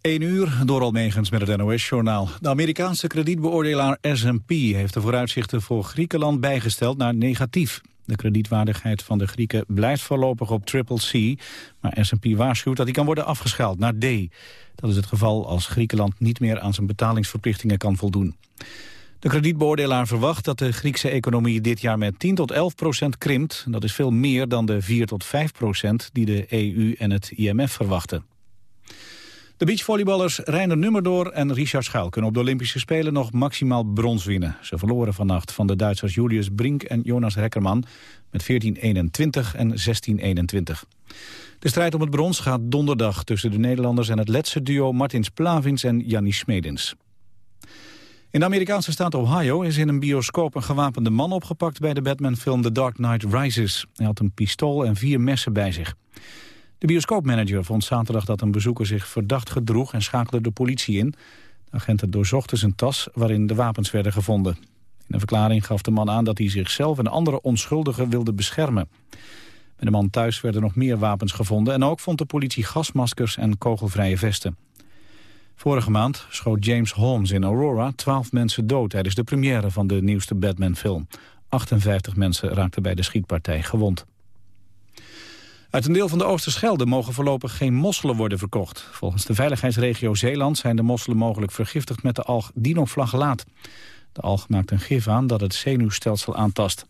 1 uur, door Almegens met het NOS-journaal. De Amerikaanse kredietbeoordelaar S&P heeft de vooruitzichten voor Griekenland bijgesteld naar negatief. De kredietwaardigheid van de Grieken blijft voorlopig op triple C, maar S&P waarschuwt dat die kan worden afgeschaald naar D. Dat is het geval als Griekenland niet meer aan zijn betalingsverplichtingen kan voldoen. De kredietbeoordelaar verwacht dat de Griekse economie dit jaar met 10 tot 11 procent krimpt. Dat is veel meer dan de 4 tot 5 procent die de EU en het IMF verwachten. De beachvolleyballers Reiner Nummerdoor en Richard Schuil kunnen op de Olympische Spelen nog maximaal brons winnen. Ze verloren vannacht van de Duitsers Julius Brink en Jonas Hekkerman met 14-21 en 16-21. De strijd om het brons gaat donderdag tussen de Nederlanders en het Letse duo Martins Plavins en Jannie Smedens. In de Amerikaanse staat Ohio is in een bioscoop een gewapende man opgepakt bij de Batman-film The Dark Knight Rises. Hij had een pistool en vier messen bij zich. De bioscoopmanager vond zaterdag dat een bezoeker zich verdacht gedroeg en schakelde de politie in. De agenten doorzochten zijn tas waarin de wapens werden gevonden. In een verklaring gaf de man aan dat hij zichzelf en andere onschuldigen wilde beschermen. Bij de man thuis werden nog meer wapens gevonden... en ook vond de politie gasmaskers en kogelvrije vesten. Vorige maand schoot James Holmes in Aurora 12 mensen dood... tijdens de première van de nieuwste Batman-film. 58 mensen raakten bij de schietpartij gewond. Uit een deel van de Oosterschelde mogen voorlopig geen mosselen worden verkocht. Volgens de veiligheidsregio Zeeland zijn de mosselen mogelijk vergiftigd met de alg dinoflagellaat. De alg maakt een gif aan dat het zenuwstelsel aantast.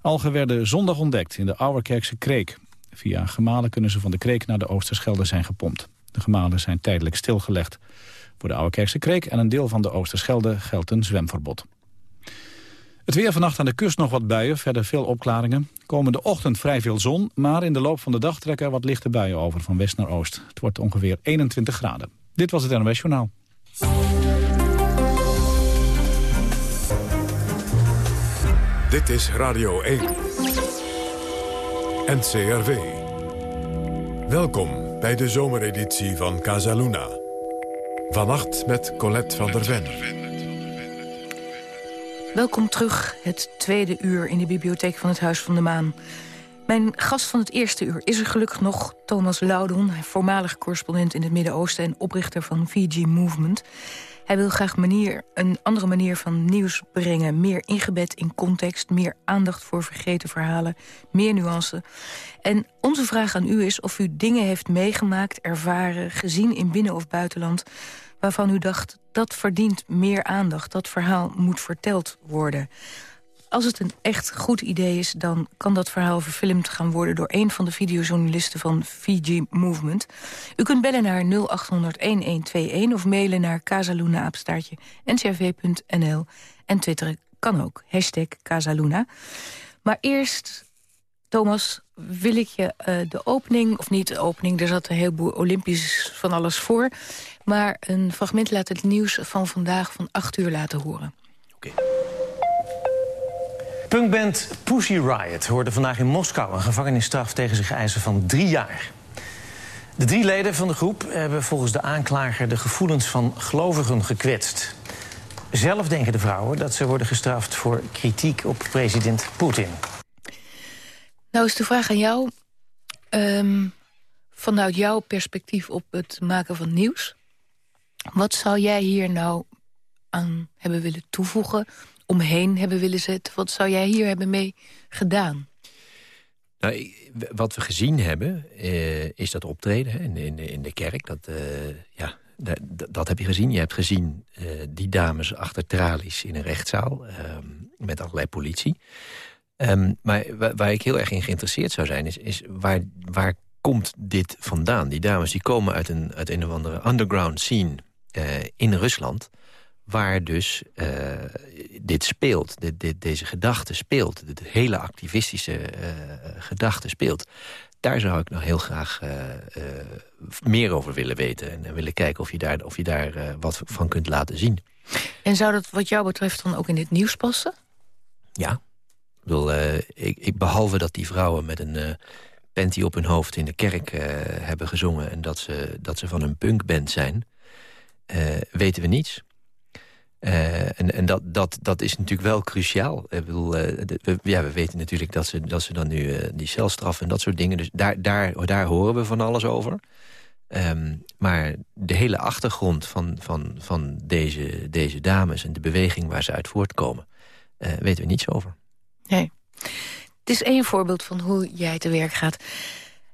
Algen werden zondag ontdekt in de Ouwerkerkse Kreek. Via gemalen kunnen ze van de Kreek naar de Oosterschelde zijn gepompt. De gemalen zijn tijdelijk stilgelegd. Voor de Ouwerkerkse Kreek en een deel van de Oosterschelde geldt een zwemverbod. Het weer vannacht aan de kust nog wat buien, verder veel opklaringen. Komende ochtend vrij veel zon, maar in de loop van de dag trekken wat lichte buien over van west naar oost. Het wordt ongeveer 21 graden. Dit was het NOS Journaal. Dit is Radio 1. NCRV. Welkom bij de zomereditie van Casaluna. Vannacht met Colette van der Ven. Welkom terug, het tweede uur in de bibliotheek van het Huis van de Maan. Mijn gast van het eerste uur is er gelukkig nog Thomas Loudon... voormalig correspondent in het Midden-Oosten... en oprichter van Fiji Movement. Hij wil graag manier, een andere manier van nieuws brengen. Meer ingebed in context, meer aandacht voor vergeten verhalen... meer nuance. En onze vraag aan u is of u dingen heeft meegemaakt, ervaren... gezien in binnen- of buitenland waarvan u dacht... dat verdient meer aandacht, dat verhaal moet verteld worden. Als het een echt goed idee is, dan kan dat verhaal verfilmd gaan worden... door een van de videojournalisten van Fiji Movement. U kunt bellen naar 0800-1121 of mailen naar casaluna-apenstaartje ncrv.nl. En twitteren kan ook, hashtag Casaluna. Maar eerst, Thomas, wil ik je uh, de opening, of niet de opening... er zat een heleboel Olympisch van alles voor... maar een fragment laat het nieuws van vandaag van 8 uur laten horen. Oké. Punkband Pussy Riot hoorde vandaag in Moskou... een gevangenisstraf tegen zich eisen van drie jaar. De drie leden van de groep hebben volgens de aanklager... de gevoelens van gelovigen gekwetst. Zelf denken de vrouwen dat ze worden gestraft voor kritiek op president Poetin. Nou is de vraag aan jou, um, vanuit jouw perspectief op het maken van nieuws... wat zou jij hier nou aan hebben willen toevoegen, omheen hebben willen zetten? Wat zou jij hier hebben mee gedaan? Nou, wat we gezien hebben, uh, is dat optreden in, in, in de kerk. Dat, uh, ja, dat, heb je gezien. Je hebt gezien uh, die dames achter tralies in een rechtszaal... met allerlei politie. Um, maar waar, ik heel erg in geïnteresseerd zou zijn... is, is waar, waar komt dit vandaan? Die dames die komen uit een, uit een of andere underground scene in Rusland... waar dus uh, dit speelt, dit, dit, deze gedachte speelt. De hele activistische uh, gedachte speelt. Daar zou ik nog heel graag meer over willen weten... en, en willen kijken of je daar, of je daar wat van kunt laten zien. En zou dat wat jou betreft dan ook in het nieuws passen? Ja, bedoel, uh, ik, ik, behalve dat die vrouwen met een panty op hun hoofd in de kerk hebben gezongen... en dat ze, dat ze van een punkband zijn, weten we niets. En en dat, dat, dat is natuurlijk wel cruciaal. De, we, ja, we weten natuurlijk dat ze, dat ze dan nu die celstraf en dat soort dingen... dus daar, daar, daar horen we van alles over. Ehm, maar de hele achtergrond van, van, van deze, deze dames... en de beweging waar ze uit voortkomen... Uh, weten we niets over. Nee. Het is één voorbeeld van hoe jij te werk gaat.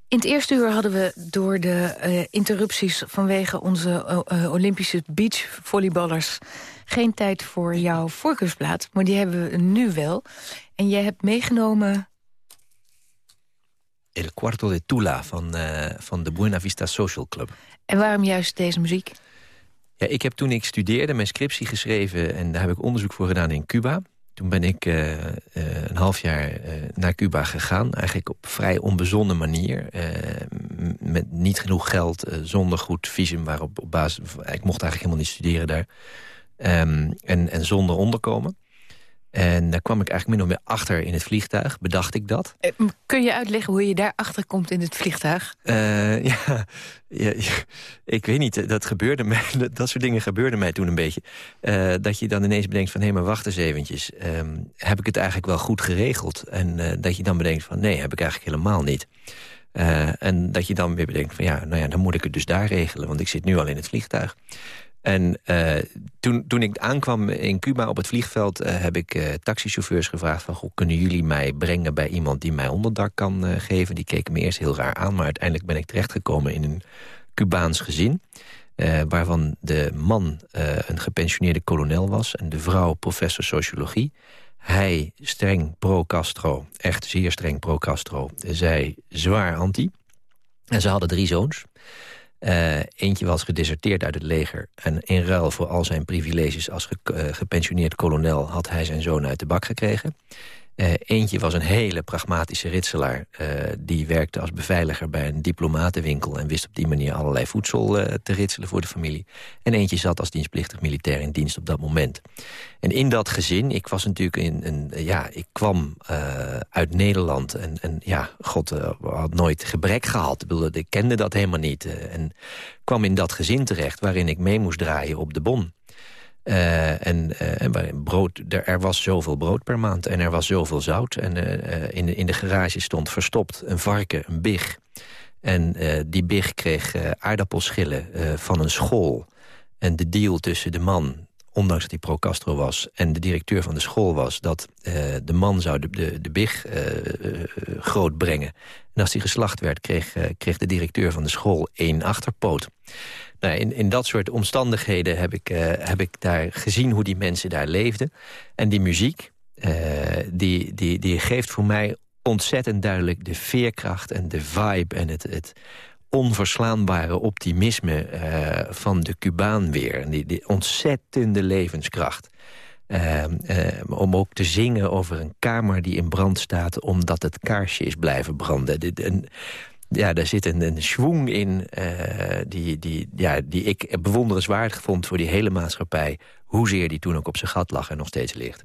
In het eerste uur hadden we door de uh, interrupties... vanwege onze uh, Olympische beachvolleyballers... geen tijd voor jouw voorkeursplaat, maar die hebben we nu wel. En jij hebt meegenomen... El Cuarto de Tula van, van de Buena Vista Social Club. En waarom juist deze muziek? Ja, ik heb toen ik studeerde mijn scriptie geschreven... en daar heb ik onderzoek voor gedaan in Cuba... Toen ben ik uh, uh, een half jaar uh, naar Cuba gegaan. Eigenlijk op vrij onbezonnen manier. met niet genoeg geld, zonder goed visum. Waarop op basis, ik mocht eigenlijk helemaal niet studeren daar. Um, en, en zonder onderkomen. En daar kwam ik eigenlijk min of meer achter in het vliegtuig, bedacht ik dat. Eh, kun je uitleggen hoe je daar achter komt in het vliegtuig? Uh, ja, ja, ik weet niet, dat gebeurde mij, dat soort dingen gebeurden mij toen een beetje. Uh, dat je dan ineens bedenkt van, hé, maar wacht eens eventjes. Um, heb ik het eigenlijk wel goed geregeld? En uh, dat je dan bedenkt van, nee, heb ik eigenlijk helemaal niet. en dat je dan weer bedenkt van, ja, nou ja, dan moet ik het dus daar regelen. Want ik zit nu al in het vliegtuig. En uh, toen, toen ik aankwam in Cuba op het vliegveld... Uh, heb ik uh, taxichauffeurs gevraagd van... Goh, kunnen jullie mij brengen bij iemand die mij onderdak kan geven? Die keken me eerst heel raar aan, maar uiteindelijk ben ik terechtgekomen... in een Cubaans gezin, waarvan de man een gepensioneerde kolonel was... en de vrouw professor sociologie. Hij streng pro-Castro, echt zeer streng pro-Castro. Zij zwaar anti. En ze hadden drie zoons... Uh, eentje was gedeserteerd uit het leger. En in ruil voor al zijn privileges als ge uh, gepensioneerd kolonel... had hij zijn zoon uit de bak gekregen. Uh, eentje was een hele pragmatische ritselaar. Uh, die werkte als beveiliger bij een diplomatenwinkel... en wist op die manier allerlei voedsel uh, te ritselen voor de familie. En eentje zat als dienstplichtig militair in dienst op dat moment. En in dat gezin, ik was natuurlijk in een... ja, ik kwam uit Nederland en, en ja, god had nooit gebrek gehad. Ik, bedoel, kende dat helemaal niet. en kwam in dat gezin terecht waarin ik mee moest draaien op de bon. Uh, en uh, brood, er, was zoveel brood per maand en er was zoveel zout. En uh, in, de, in de garage stond verstopt een varken, een big. En die big kreeg aardappelschillen van een school. En de deal tussen de man, ondanks dat hij pro-Castro was... en de directeur van de school was... dat de man zou de, de, de big groot brengen. En als hij geslacht werd, kreeg, kreeg de directeur van de school één achterpoot. Nou, in, in dat soort omstandigheden heb ik, heb ik daar gezien hoe die mensen daar leefden. En die muziek, die, die, die geeft voor mij ontzettend duidelijk de veerkracht en de vibe... en het, het onverslaanbare optimisme uh, van de Cubaan weer. Die, ontzettende levenskracht. Uh, uh, om ook te zingen over een kamer die in brand staat... omdat het kaarsje is blijven branden. De, de, ja, daar zit een, een in uh, die, die, ja, die ik bewonderenswaardig vond voor die hele maatschappij. Hoezeer die toen ook op zijn gat lag en nog steeds ligt.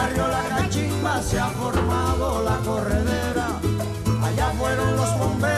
Barrio La Cachimba se ha formado la corredera. Allá fueron los bomberos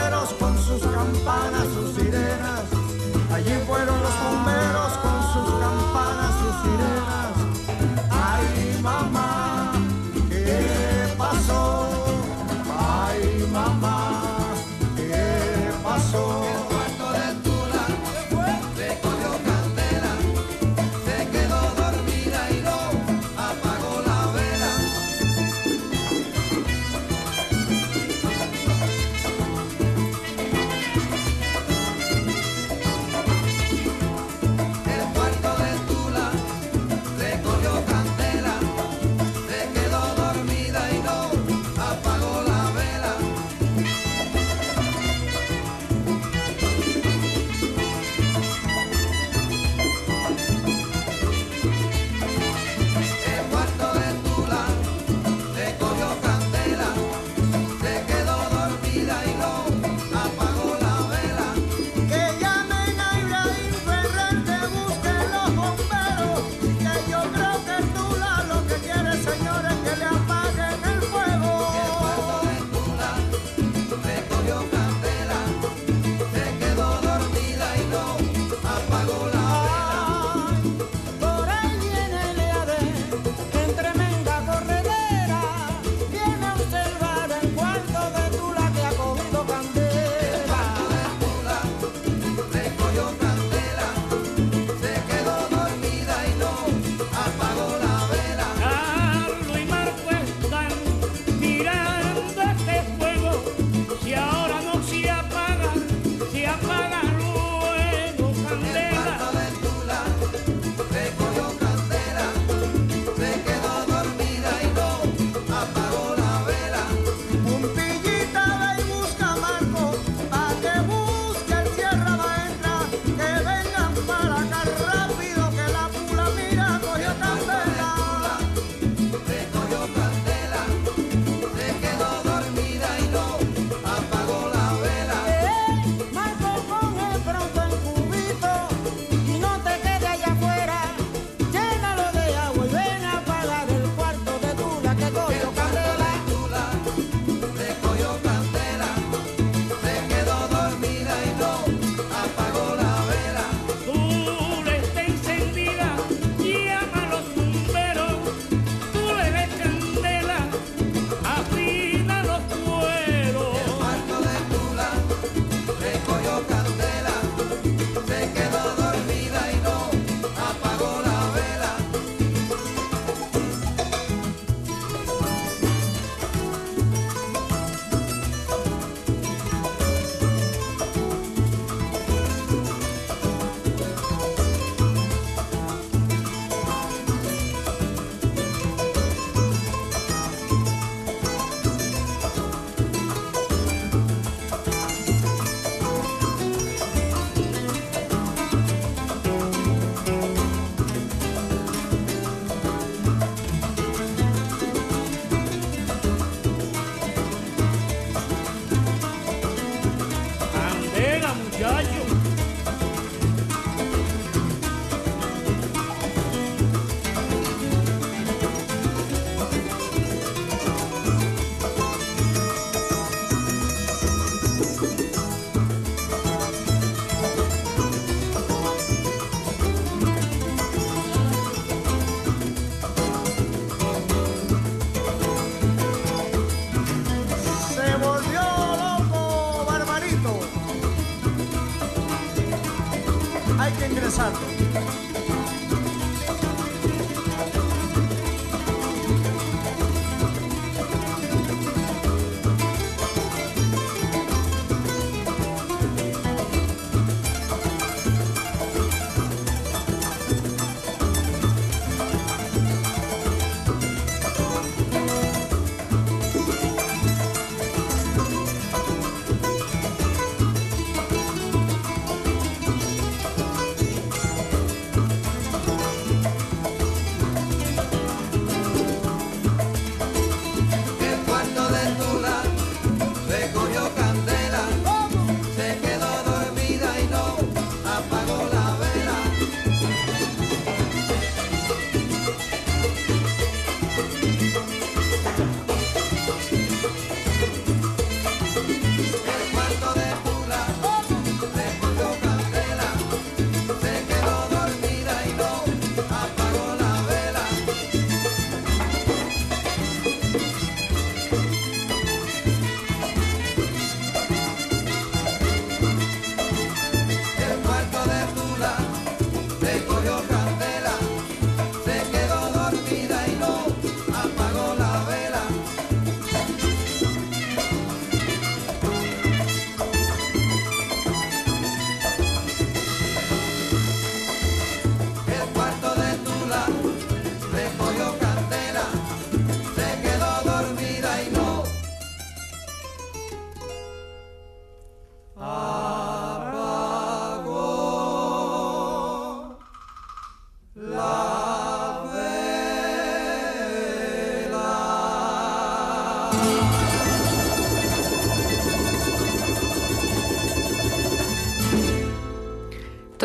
God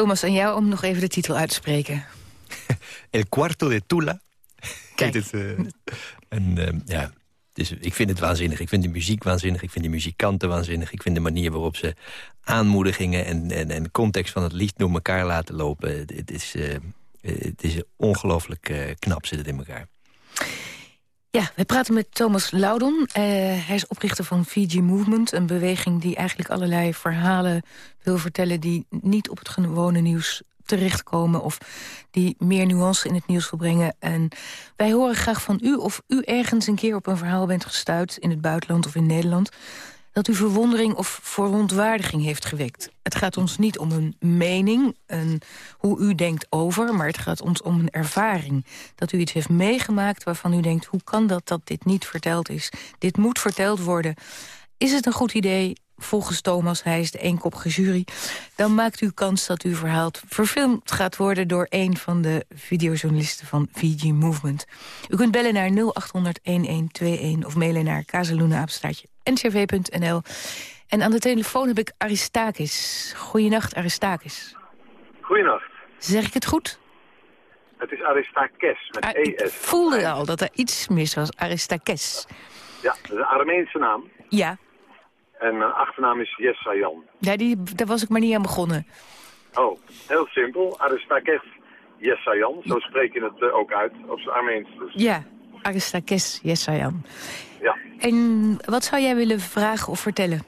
Thomas, aan jou om nog even de titel uit te spreken. El Cuarto de Tula. Kijk. Het, eh, en, eh, ja, dus ik vind het waanzinnig. Ik vind de muziek waanzinnig. Ik vind de muzikanten waanzinnig. Ik vind de manier waarop ze aanmoedigingen en, en, en context van het lied door elkaar laten lopen. Het, het is, eh, het is ongelooflijk knap zit het in elkaar. Ja, we praten met Thomas Loudon. Eh, hij is oprichter van Fiji Movement. Een beweging die eigenlijk allerlei verhalen wil vertellen... die niet op het gewone nieuws terechtkomen... of die meer nuance in het nieuws wil brengen. En wij horen graag van u of u ergens een keer op een verhaal bent gestuurd... in het buitenland of in Nederland dat u verwondering of verontwaardiging heeft gewekt. Het gaat ons niet om een mening, een, hoe u denkt over... maar het gaat ons om een ervaring. Dat u iets heeft meegemaakt waarvan u denkt... hoe kan dat dat dit niet verteld is? Dit moet verteld worden. Is het een goed idee? Volgens Thomas, hij is de eenkoppige jury... dan maakt u kans dat uw verhaal verfilmd gaat worden... door een van de videojournalisten van VG Movement. U kunt bellen naar 0800-1121 of mailen naar kazeluna-apenstaartje ncv.nl. En aan de telefoon heb ik Aristakis. Goeienacht, Aristakis. Goedenacht. Zeg ik het goed? Het is Aristakes met Ah, ik ES. voelde al dat er iets mis was. Aristakes. Ja, dat is een Armeense naam. Ja, En mijn achternaam is Yessayan. ja die, daar was ik maar niet aan begonnen. Oh, heel simpel. Aristakes Yessayan. Zo spreek je het eh, ook uit op zijn Armeens. Dus, Ja, Aristakes, yes, Sayan. ja. En wat zou jij willen vragen of vertellen?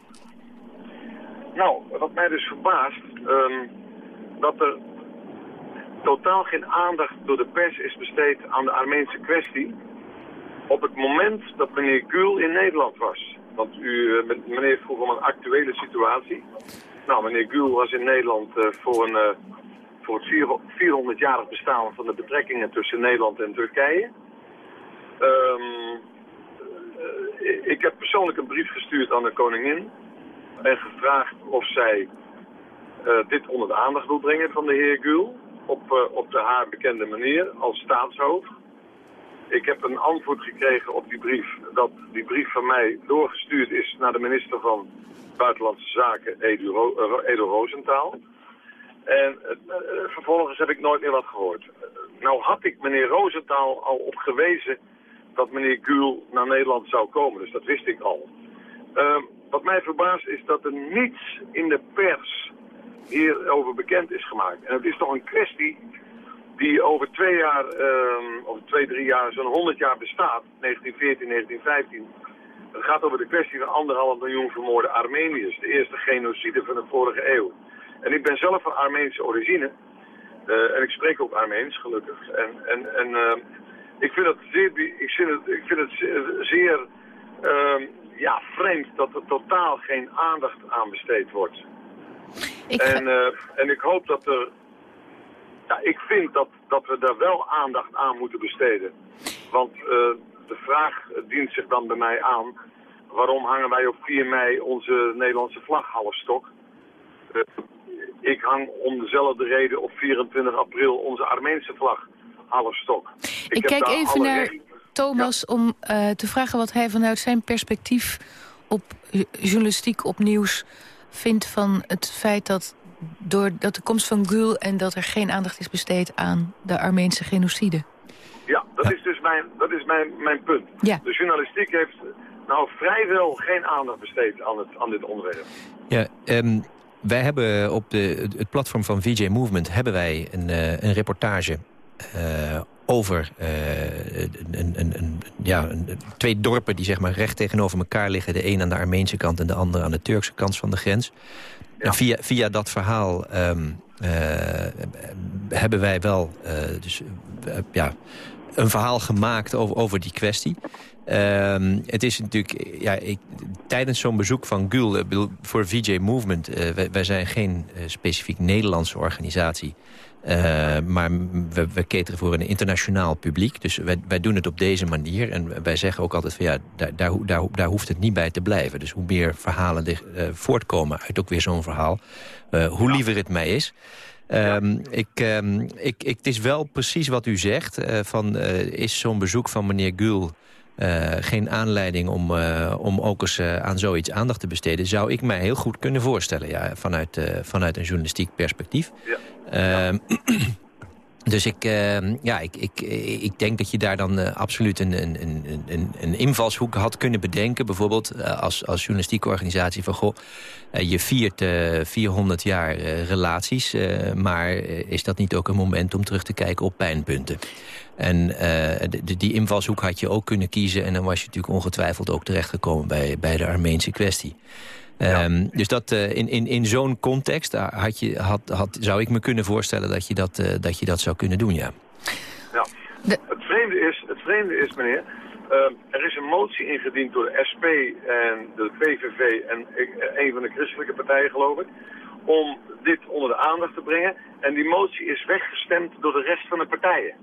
Nou, wat mij dus verbaast, ehm, dat er totaal geen aandacht door de pers is besteed aan de Armeense kwestie. Op het moment dat meneer Gül in Nederland was. Want u, eh, meneer vroeg om een actuele situatie. Nou, meneer Gül was in Nederland eh, voor, een, eh, voor het 400-jarig bestaan van de betrekkingen tussen Nederland en Turkije. Eh, ik heb persoonlijk een brief gestuurd aan de koningin en gevraagd of zij eh, dit onder de aandacht wil brengen van de heer Gül. Op, eh, op de haar bekende manier, als staatshoofd. Ik heb een antwoord gekregen op die brief, dat die brief van mij doorgestuurd is naar de minister van Buitenlandse Zaken, Edu, Ro eh, Edo Rosenthal. En eh, eh, vervolgens heb ik nooit meer wat gehoord. Eh, nou had ik meneer Rosenthal al op gewezen dat meneer Gül naar Nederland zou komen, dus dat wist ik al. Ehm, wat mij verbaast is dat er niets in de pers hierover bekend is gemaakt. En het is toch een kwestie die over twee jaar, ehm, over twee, drie jaar, zo'n 100 jaar bestaat. 1914, 1915. Het gaat over de kwestie van anderhalf miljoen vermoorde Armeniërs. De eerste genocide van de vorige eeuw. En ik ben zelf van Armeense origine. Eh, en ik spreek ook Armeens, gelukkig. En, en, en eh, ik vind het zeer, ik vind het, ik vind het zeer, ehm, ja, vreemd dat er totaal geen aandacht aan besteed wordt. Ik En, eh, en ik hoop dat er... Ja, ik vind dat, dat we daar wel aandacht aan moeten besteden. Want eh, de vraag dient zich dan bij mij aan... waarom hangen wij op 4 mei onze Nederlandse vlag half stok? Eh, ik hang om dezelfde reden op 24 april onze Armeense vlag half stok. Ik, kijk even alle naar recht- Thomas om eh, te vragen wat hij vanuit zijn perspectief op journalistiek, op nieuws vindt van het feit dat doordat de komst van Gül en dat er geen aandacht is besteed aan de Armeense genocide. Ja, dat is dus mijn, dat is mijn, mijn punt. Ja. De journalistiek heeft nou vrijwel geen aandacht besteed aan, het, aan dit onderwerp. Ja, ehm, wij hebben op de, het platform van VJ Movement hebben wij een, eh, een reportage over eh, een, een, een, ja, twee dorpen die zeg maar recht tegenover elkaar liggen. De een aan de Armeense kant en de ander aan de Turkse kant van de grens. En via, via dat verhaal ehm, eh, hebben wij wel eh, dus, eh, ja, een verhaal gemaakt over, over die kwestie. Ehm, het is natuurlijk, ja, ik, tijdens zo'n bezoek van bedoel, voor VJ Movement, eh, wij, wij zijn geen eh, specifiek Nederlandse organisatie. Eh, maar we, we cateren voor een internationaal publiek. Dus wij, wij doen het op deze manier. En wij zeggen ook altijd van ja, daar, daar, daar, ho- daar hoeft het niet bij te blijven. Dus hoe meer verhalen er eh, voortkomen uit ook weer zo'n verhaal, eh, hoe liever het mij is. Ehm, ik, ehm, ik, ik, het is wel precies wat u zegt. eh, van, is zo'n bezoek van meneer Gul eh, geen aanleiding om, eh, om ook eens eh, aan zoiets aandacht te besteden... zou ik mij heel goed kunnen voorstellen ja, vanuit, eh, vanuit een journalistiek perspectief. Ja. Dus ik, ehm, ja, ik, ik, ik denk dat je daar dan eh, absoluut een, een, een, een, invalshoek had kunnen bedenken. Bijvoorbeeld eh, als, als journalistieke organisatie van... Goh, eh, je viert eh 400 jaar eh, relaties, eh, maar eh, is dat niet ook een moment om terug te kijken op pijnpunten? En eh, die invalshoek had je ook kunnen kiezen... en dan was je natuurlijk ongetwijfeld ook terechtgekomen bij, bij de Armeense kwestie. Ehm, dus dat eh, in, in, in zo'n context daar had je, had, had, zou ik me kunnen voorstellen dat je dat, eh, dat je dat zou kunnen doen, ja. Ja. De- Het, vreemde is, het vreemde is, meneer, eh, er is een motie ingediend door de SP en de PVV en ik- eh, een van de christelijke partijen, geloof ik, om dit onder de aandacht te brengen. En die motie is weggestemd door de rest van de partijen.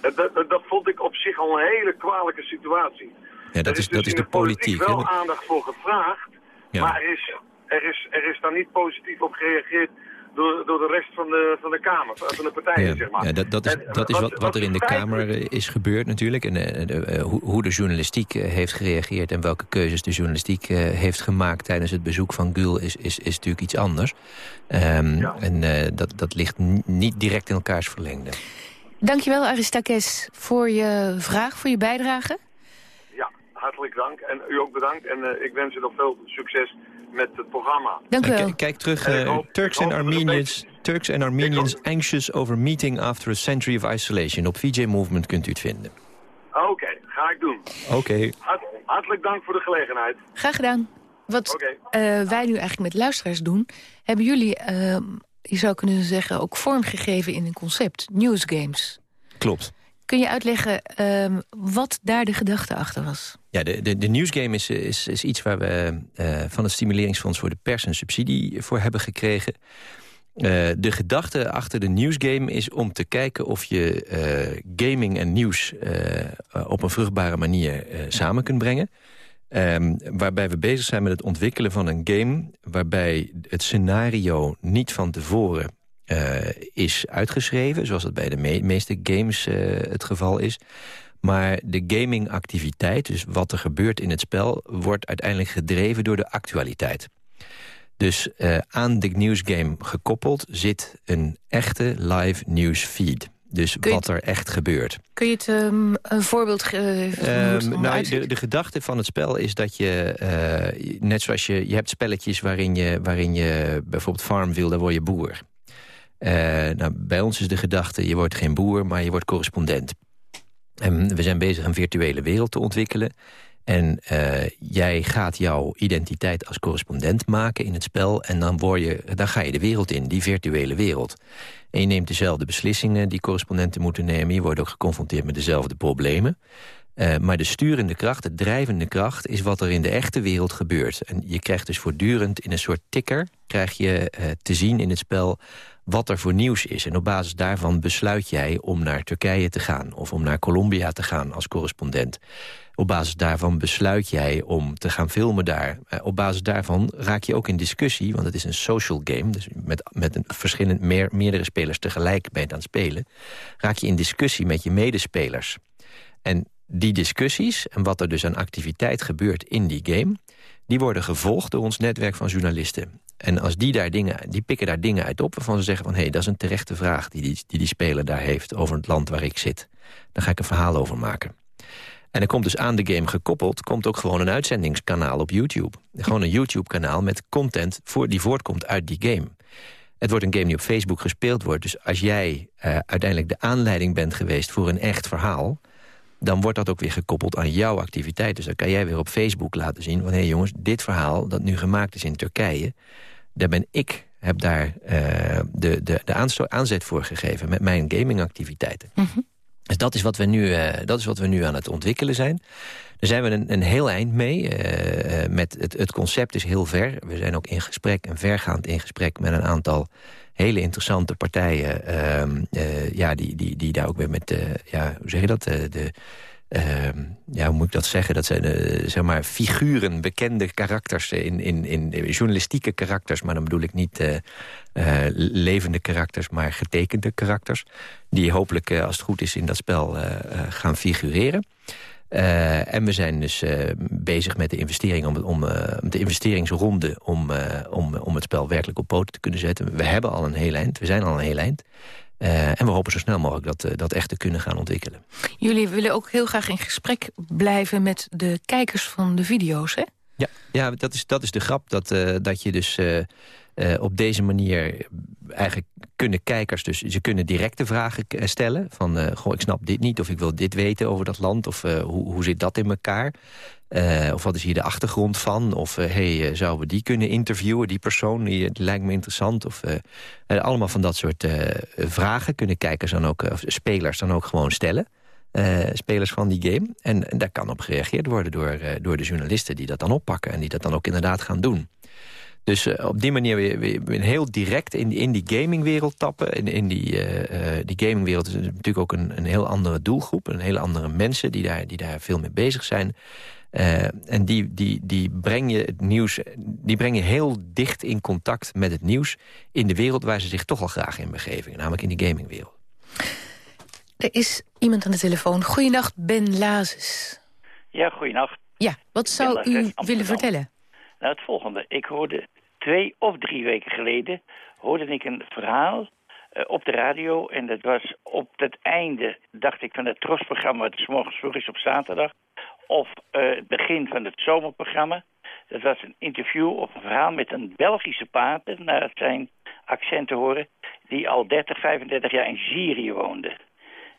Eh, Dat, dat, dat vond ik op zich al een hele kwalijke situatie. ja dat, Er is, dus dat is de politiek. hè, wel want- aandacht voor gevraagd, Ja. maar er is, er, is, er is daar niet positief op gereageerd door, door de rest van de, van de Kamer, van de partijen, Ja, zeg maar. ja, dat, dat is, En dat is wat, wat er in de Kamer eh, is gebeurd natuurlijk. En eh, de, eh, hoe, hoe de journalistiek heeft gereageerd... en welke keuzes de journalistiek heeft gemaakt tijdens het bezoek van Gül... is, is, is natuurlijk iets anders. Ehm, Ja. En eh, dat, dat ligt niet direct in elkaars verlengde. Dankjewel Aristakes voor je vraag, voor je bijdrage. Hartelijk dank. En u ook bedankt. En eh, ik wens u nog veel succes met het programma. Dank u wel. Kijk terug, En eh, hoop- Turks een Armenians, Turks and Armenians anxious over meeting after a century of isolation. Op VJ Movement kunt u het vinden. Oké, ga ik doen. Oké. Hart- hartelijk dank voor de gelegenheid. Graag gedaan. Wat eh, wij nu eigenlijk met luisteraars doen... hebben jullie, eh, je zou kunnen zeggen, ook vormgegeven in een concept. Newsgames. Klopt. Kun je uitleggen eh, wat daar de gedachte achter was? Ja, de, de, de nieuwsgame is, is, is iets waar we eh, van het Stimuleringsfonds voor de Pers een subsidie voor hebben gekregen. Eh, de gedachte achter de nieuwsgame is om te kijken of je eh, gaming en nieuws op een vruchtbare manier samen kunt brengen. Ehm, waarbij we bezig zijn met het ontwikkelen van een game... waarbij het scenario niet van tevoren is uitgeschreven... zoals dat bij de me- meeste games eh, het geval is. Maar de gamingactiviteit, dus wat er gebeurt in het spel... wordt uiteindelijk gedreven door de actualiteit. Dus eh, aan de nieuwsgame gekoppeld zit een echte live nieuwsfeed. Dus je wat er echt gebeurt. Kun je het ehm, een voorbeeld geven? Ehm, dan nou, de, de gedachte van het spel is dat je, eh, net zoals je, je hebt spelletjes waarin je, waarin je bijvoorbeeld Farmville, daar word je boer. Eh, nou, bij ons is de gedachte, je wordt geen boer, maar je wordt correspondent. En we zijn bezig een virtuele wereld te ontwikkelen. En uh, jij gaat jouw identiteit als correspondent maken in het spel... en dan, word je, dan ga je de wereld in, die virtuele wereld. En je neemt dezelfde beslissingen die correspondenten moeten nemen. Je wordt ook geconfronteerd met dezelfde problemen. Uh, maar de sturende kracht, de drijvende kracht... is wat er in de echte wereld gebeurt. En je krijgt dus voortdurend in een soort tikker... krijg je te zien in het spel wat er voor nieuws is. En op basis daarvan besluit jij om naar Turkije te gaan... of om naar Colombia te gaan als correspondent. Op basis daarvan besluit jij om te gaan filmen daar. Uh, op basis daarvan raak je ook in discussie... want het is een social game, dus met, met een verschillend meer, meerdere spelers tegelijk ben je aan het spelen... raak je in discussie met je medespelers. En die discussies en wat er dus aan activiteit gebeurt in die game... die worden gevolgd door ons netwerk van journalisten. En als die, daar dingen, die pikken daar dingen uit op waarvan ze zeggen van... hé, hey, dat is een terechte vraag die die, die die speler daar heeft over het land waar ik zit. Dan ga ik een verhaal over maken. En er komt dus aan de game gekoppeld... komt ook gewoon een uitzendingskanaal op YouTube. Gewoon een YouTube-kanaal met content voor, die voortkomt uit die game. Het wordt een game die op Facebook gespeeld wordt. Dus als jij uh, uiteindelijk de aanleiding bent geweest voor een echt verhaal dan wordt dat ook weer gekoppeld aan jouw activiteit. Dus dan kan jij weer op Facebook laten zien... van hé hey jongens, dit verhaal dat nu gemaakt is in Turkije... daar ben ik, heb daar uh, de, de, de aanzet voor gegeven... met mijn gamingactiviteiten. Mm -hmm. Dus dat is, wat we nu, uh, dat is wat we nu aan het ontwikkelen zijn. Daar zijn we een, een heel eind mee. Uh, met het, het concept is heel ver. We zijn ook in gesprek, en vergaand in gesprek... met een aantal hele interessante partijen... Uh, ja, die, die, die daar ook weer met, ja, hoe zeg je dat, de... Uh, ja, hoe moet ik dat zeggen? Dat zijn uh, zeg maar figuren, bekende karakters, in, in, in journalistieke karakters. Maar dan bedoel ik niet levende karakters, maar getekende karakters. Die hopelijk, als het goed is, in dat spel gaan figureren. Uh, en we zijn dus uh, bezig met de investering om, om uh, de investeringsronde om, om, om het spel werkelijk op poten te kunnen zetten. We hebben al een heel eind, we zijn al een heel eind. en we hopen zo snel mogelijk dat, dat echt te kunnen gaan ontwikkelen. Jullie willen ook heel graag in gesprek blijven met de kijkers van de video's, hè? Ja, ja dat, is, dat is de grap, dat, dat je dus op deze manier eigenlijk kunnen kijkers dus... ze kunnen directe vragen stellen van... Uh, goh, ik snap dit niet of ik wil dit weten over dat land... of uh, hoe, hoe zit dat in elkaar? of wat is hier de achtergrond van? Of hey, zouden we die kunnen interviewen, die persoon? Die, lijkt me interessant. Of, allemaal van dat soort vragen kunnen kijkers dan ook... of spelers dan ook gewoon stellen. spelers van die game. En, en, daar kan op gereageerd worden door, door de journalisten... die dat dan oppakken en die dat dan ook inderdaad gaan doen. Dus uh, op die manier weer, weer, heel direct in die, in die gamingwereld tappen. In, in die, uh, die gamingwereld is natuurlijk ook een, een heel andere doelgroep. Een hele andere mensen die daar, die daar veel mee bezig zijn. Uh, en die, die, die breng je het nieuws, die breng je heel dicht in contact met het nieuws... in de wereld waar ze zich toch al graag in begeven. Namelijk in die gamingwereld. Er is iemand aan de telefoon. Goedenacht, Ben Lazes. Ja, goedenacht. Ja, wat zou u willen vertellen? Nou, het volgende. Ik hoorde twee of drie weken geleden hoorde ik een verhaal uh, op de radio. En dat was op het einde, dacht ik, van het trosprogramma... het morgens vroeg is op zaterdag. Of uh, het begin van het zomerprogramma. Dat was een interview of een verhaal met een Belgische pater... naar zijn accent te horen... die al 30, 35 jaar in Syrië woonde.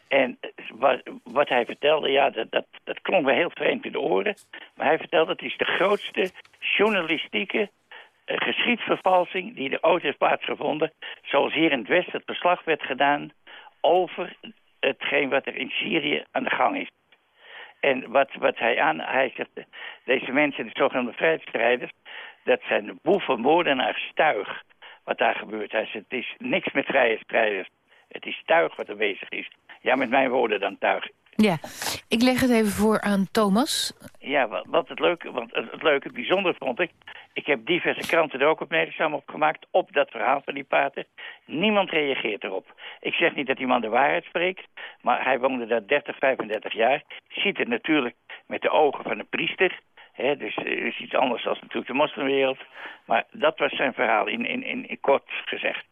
En wat, wat, hij vertelde, ja, dat, dat, dat klonk me heel vreemd in de oren. Maar hij vertelde, het is de grootste journalistieke geschiedvervalsing die er ooit heeft plaatsgevonden. Zoals hier in het Westen het verslag werd gedaan over hetgeen wat er in Syrië aan de gang is. En wat, wat hij aan, hij zegt, deze mensen, de zogenaamde vrijheidsstrijders, dat zijn boeven, moordenaars, tuig wat daar gebeurt. Hij zegt, het is niks met vrijheidsstrijders. Het is tuig wat er bezig is. Ja, met mijn woorden dan tuig. Ja, ik leg het even voor aan Thomas. Ja, wat, het leuke, want het, leuke, het bijzondere vond ik... ik heb diverse kranten er ook opmerkzaam op gemaakt... op dat verhaal van die paten. Niemand reageert erop. Ik zeg niet dat die man de waarheid spreekt... maar hij woonde daar 30, 35 jaar. Ziet het natuurlijk met de ogen van een priester... Dus het is iets anders dan natuurlijk de moslimwereld. Maar dat was zijn verhaal in, in, in kort gezegd.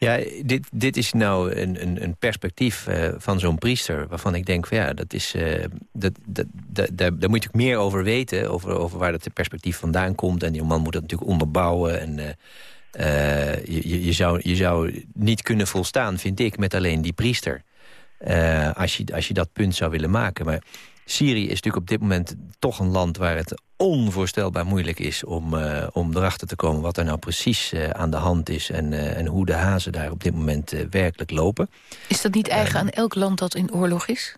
Ja, dit, dit is nou een, een, een perspectief uh, van zo'n priester... waarvan ik denk, ja, dat is, uh, dat, dat, daar, daar moet je meer over weten... Over, over waar dat perspectief vandaan komt. En die man moet dat natuurlijk onderbouwen. En uh, je, je, zou, je zou niet kunnen volstaan, vind ik, met alleen die priester. eh, als, je, als je dat punt zou willen maken. Maar Syrië is natuurlijk op dit moment toch een land waar het onvoorstelbaar moeilijk is om, uh, om erachter te komen wat er nou precies uh, aan de hand is en, uh, en hoe de hazen daar op dit moment werkelijk lopen. Is dat niet eigen aan elk land dat in oorlog is?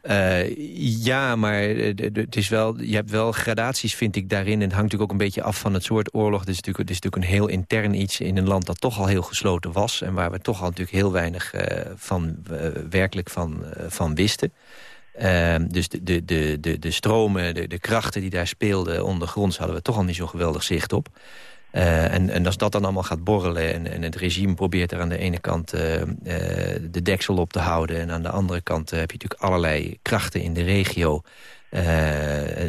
ja, maar het is wel, je hebt wel gradaties vind ik daarin. En het hangt natuurlijk ook een beetje af van het soort oorlog. Het is natuurlijk, het is natuurlijk een heel intern iets in een land dat toch al heel gesloten was. En waar we toch al natuurlijk heel weinig van, werkelijk van, van wisten. Uh, dus de, de, de, de, stromen, de, de krachten die daar speelden ondergronds... hadden we toch al niet zo geweldig zicht op. Uh, en, en als dat dan allemaal gaat borrelen... en, en het regime probeert er aan de ene kant uh, uh, de deksel op te houden... en aan de andere kant heb je natuurlijk allerlei krachten in de regio...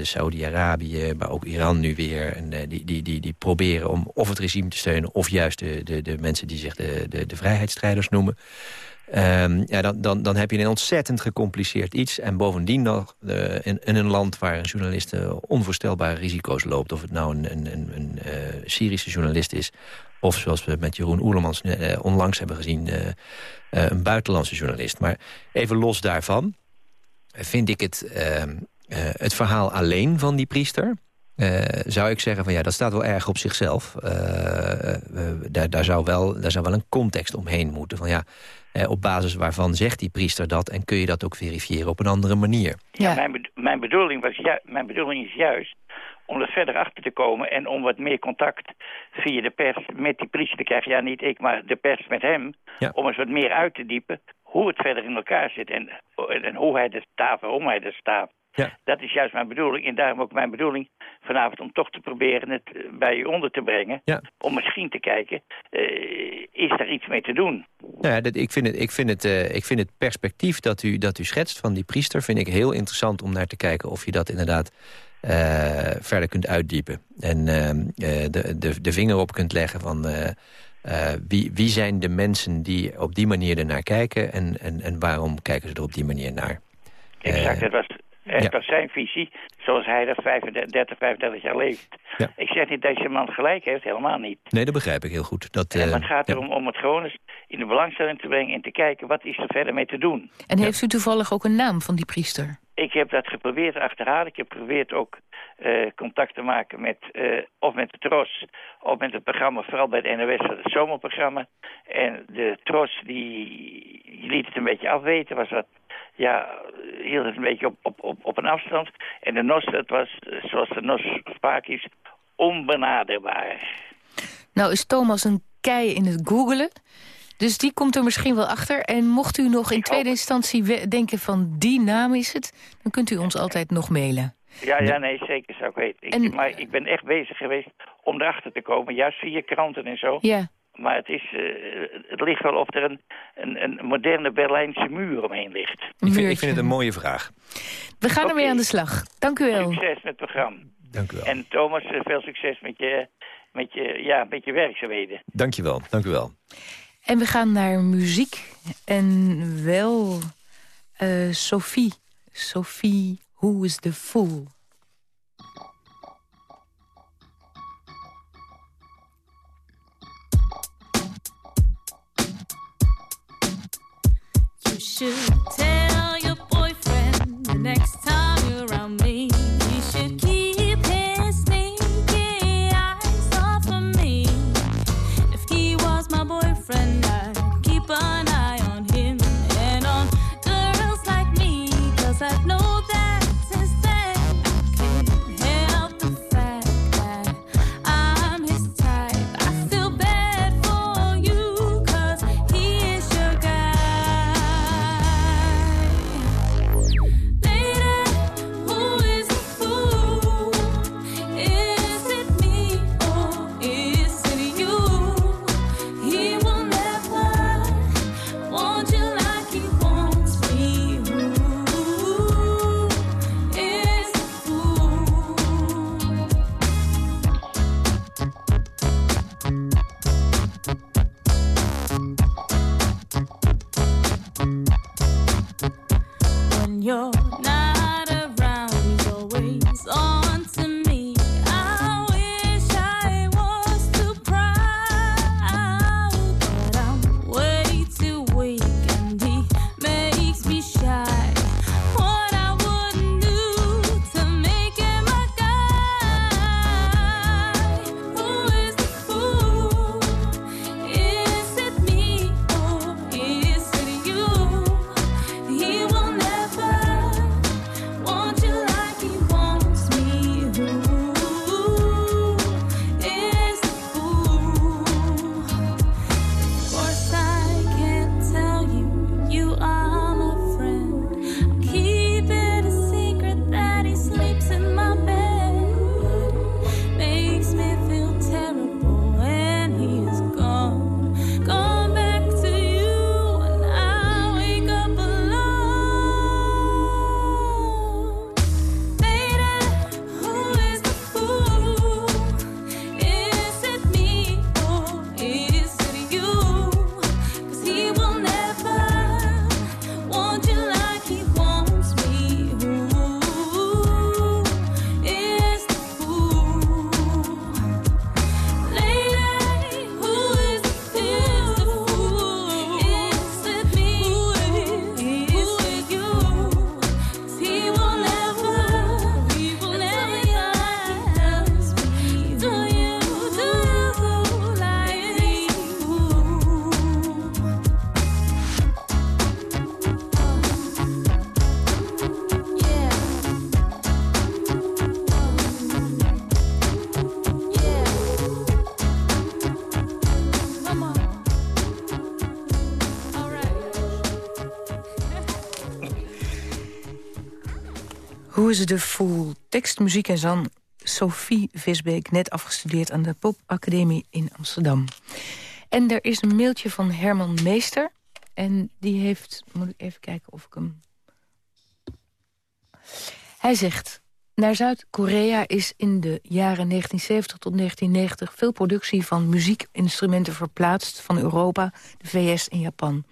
Saudi-Arabië, maar ook Iran nu weer. En, die, die, die, die proberen om of het regime te steunen... of juist de, de, de mensen die zich de, de, de vrijheidsstrijders noemen... Um, ja, dan, dan, dan heb je een ontzettend gecompliceerd iets. En bovendien nog uh, in, een land waar een journalist uh, onvoorstelbare risico's loopt. Of het nou een, een, een, een uh, Syrische journalist is... of zoals we met Jeroen Oerlemans onlangs hebben gezien... een buitenlandse journalist. Maar even los daarvan vind ik het, ehm, het verhaal alleen van die priester... zou ik zeggen van ja, dat staat wel erg op zichzelf. daar, daar, zou wel, daar zou wel een context omheen moeten. Van ja, eh, op basis waarvan zegt die priester dat... en kun je dat ook verifiëren op een andere manier. Ja, mijn, mijn, bedoeling was mijn bedoeling is juist om er verder achter te komen... en om wat meer contact via de pers met die priester te krijgen. Ja, niet ik, maar de pers met hem. Om eens wat meer uit te diepen hoe het verder in elkaar zit... en, en hoe hij er staat, waarom hij er staat. Ja. Dat is juist mijn bedoeling. En daarom ook mijn bedoeling vanavond om toch te proberen het eh, bij u onder te brengen. Ja. Om misschien te kijken, uh, is er iets mee te doen? Ja, dat, ik, vind het, ik, vind het, uh, ik vind het perspectief dat u, dat u schetst van die priester... vind ik heel interessant om naar te kijken of je dat inderdaad... Uh, verder kunt uitdiepen. En de, de, de vinger op kunt leggen van... wie, wie zijn de mensen die op die manier ernaar kijken... en, en, en waarom kijken ze er op die manier naar? Exact, dat was ja. dat is zijn visie, zoals hij dat 35, 35 jaar leeft. Ja. Ik zeg niet dat deze man gelijk heeft, helemaal niet. Nee, dat begrijp ik heel goed. Dat, uh, maar het gaat erom om het gewoon eens in de belangstelling te brengen... en te kijken wat is er verder mee te doen. En heeft u toevallig ook een naam van die priester? Ik heb dat geprobeerd achterhalen. Ik heb geprobeerd ook uh, contact te maken met, uh, of met de TROS... of met het programma, vooral bij het NOS, het zomerprogramma. En de TROS, die, die liet het een beetje afweten, was wat ja, hield het een beetje op, op, op, op een afstand. En de NOS, dat was, zoals de NOS vaak is, onbenaderbaar. Nou is Thomas een kei in het googelen. Dus die komt er misschien wel achter. En mocht u nog in tweede instantie denken van die naam is het... dan kunt u ons altijd nog mailen. Ja, ja, nee, zeker zou ik weten. Ik, maar ik ben echt bezig geweest om erachter te komen. Juist via kranten en zo. Ja. Maar het, is, uh, het ligt wel of er een, een, een, moderne Berlijnse muur omheen ligt. Ik vind, ik vind het een mooie vraag. We gaan okay. ermee aan de slag. Dank u wel. Succes met het programma. Dank u wel. En Thomas, veel succes met je, met je, ja, met je werkzaamheden. Dank je wel, dank u wel. En we gaan naar muziek. En wel uh, Sophie. Sophie, Who is the Fool? should take. De Fool? Tekst, muziek en zang Sophie Visbeek, net afgestudeerd aan de Popacademie in Amsterdam. En er is een mailtje van Herman Meester. En die heeft, moet ik even kijken of ik hem... Hij zegt, naar Zuid-Korea is in de jaren 1970 tot 1990... veel productie van muziekinstrumenten verplaatst van Europa, de VS en Japan.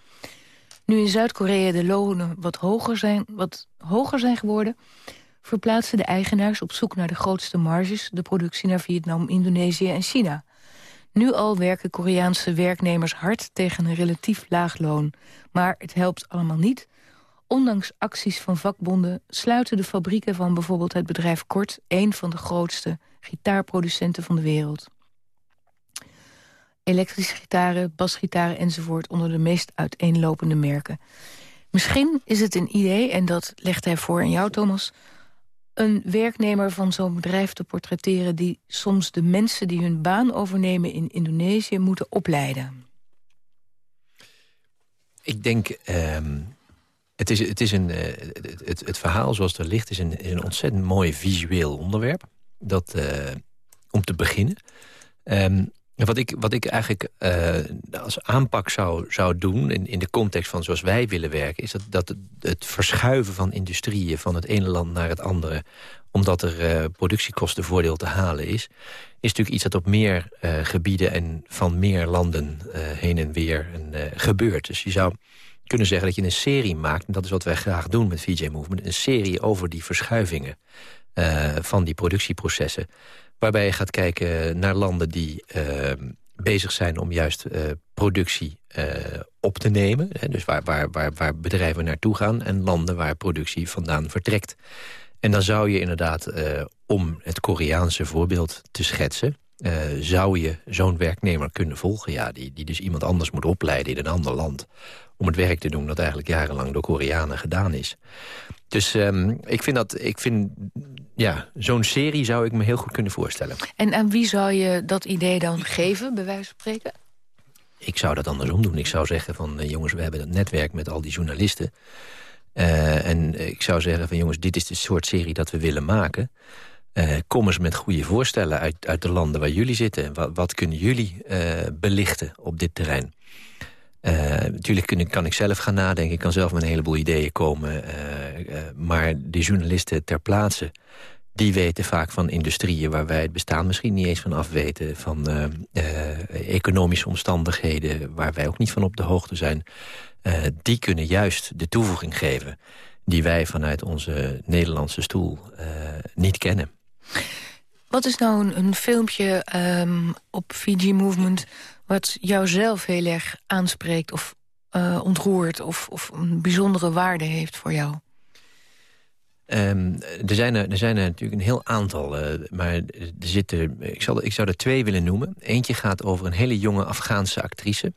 Nu in Zuid-Korea de lonen wat hoger, zijn, wat hoger zijn geworden... verplaatsen de eigenaars op zoek naar de grootste marges... de productie naar Vietnam, Indonesië en China. Nu al werken Koreaanse werknemers hard tegen een relatief laag loon. Maar het helpt allemaal niet. Ondanks acties van vakbonden sluiten de fabrieken van bijvoorbeeld het bedrijf Kort... een van de grootste gitaarproducenten van de wereld elektrische gitaren, basgitaren enzovoort... onder de meest uiteenlopende merken. Misschien is het een idee, en dat legt hij voor aan jou, Thomas... een werknemer van zo'n bedrijf te portretteren... die soms de mensen die hun baan overnemen in Indonesië moeten opleiden. Ik denk... Uh, het, is, het, is een, uh, het, het, verhaal zoals er ligt is een, is een ontzettend mooi visueel onderwerp. Dat, uh, om te beginnen... Um, wat ik, wat ik eigenlijk uh, als aanpak zou, zou doen... In, in de context van zoals wij willen werken... is dat, dat het, verschuiven van industrieën van het ene land naar het andere... omdat er uh, productiekostenvoordeel te halen is... is natuurlijk iets dat op meer uh, gebieden en van meer landen heen en weer gebeurt. Dus je zou kunnen zeggen dat je een serie maakt... en dat is wat wij graag doen met VJ Movement... een serie over die verschuivingen van die productieprocessen... Waarbij je gaat kijken naar landen die uh, bezig zijn om juist uh, productie uh, op te nemen. Hè, dus waar, waar, waar, waar bedrijven naartoe gaan. En landen waar productie vandaan vertrekt. En dan zou je inderdaad, om het Koreaanse voorbeeld te schetsen... zou je zo'n werknemer kunnen volgen. Ja, die, die dus iemand anders moet opleiden in een ander land om het werk te doen... dat eigenlijk jarenlang door Koreanen gedaan is. Dus um, ik vind dat, ik vind, ja, zo'n serie zou ik me heel goed kunnen voorstellen. En aan wie zou je dat idee dan geven, bij wijze van spreken? Ik zou dat andersom doen. Ik zou zeggen van, uh, jongens, we hebben het netwerk met al die journalisten. Uh, en ik zou zeggen van, jongens, dit is de soort serie dat we willen maken. Uh, kom eens met goede voorstellen uit, uit de landen waar jullie zitten. Wat, wat kunnen jullie belichten op dit terrein? Uh, natuurlijk kun, kan ik zelf gaan nadenken. Ik kan zelf met een heleboel ideeën komen. Uh, uh, maar de journalisten ter plaatse... die weten vaak van industrieën waar wij het bestaan misschien niet eens van afweten. Van economische omstandigheden waar wij ook niet van op de hoogte zijn. die kunnen juist de toevoeging geven... die wij vanuit onze Nederlandse stoel niet kennen. Wat is nou een, filmpje um, op Fiji Movement wat jou zelf heel erg aanspreekt of uh, ontroert... Of, of een bijzondere waarde heeft voor jou? Um, er, zijn er, er zijn er natuurlijk een heel aantal, uh, maar er zitten, ik, ik zou er twee willen noemen. Eentje gaat over een hele jonge Afghaanse actrice...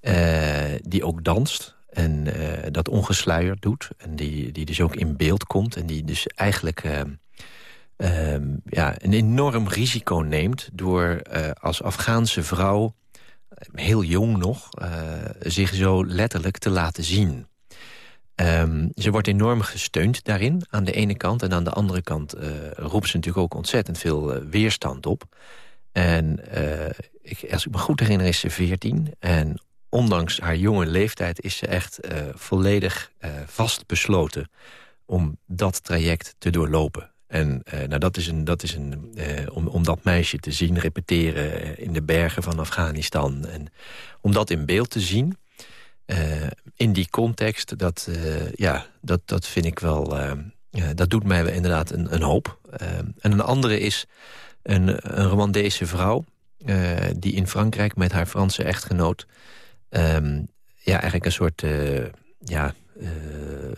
Uh, die ook danst en dat ongesluierd doet. En die, die dus ook in beeld komt. En die dus eigenlijk ehm, um, ja, een enorm risico neemt... door uh, als Afghaanse vrouw, heel jong nog, uh, zich zo letterlijk te laten zien. Um, ze wordt enorm gesteund daarin, aan de ene kant. En aan de andere kant uh, roept ze natuurlijk ook ontzettend veel weerstand op. En ik, als ik me goed herinner is ze 14. En ondanks haar jonge leeftijd is ze echt volledig vastbesloten... om dat traject te doorlopen. En uh, nou, dat is een, dat is een uh, om, om dat meisje te zien repeteren eh, in de bergen van Afghanistan. En om dat in beeld te zien, in die context, dat, ja, dat, dat vind ik wel... dat doet mij inderdaad een, een hoop. en een andere is een, een Rwandese vrouw... die in Frankrijk met haar Franse echtgenoot... Um, ja, eigenlijk een soort ja, uh,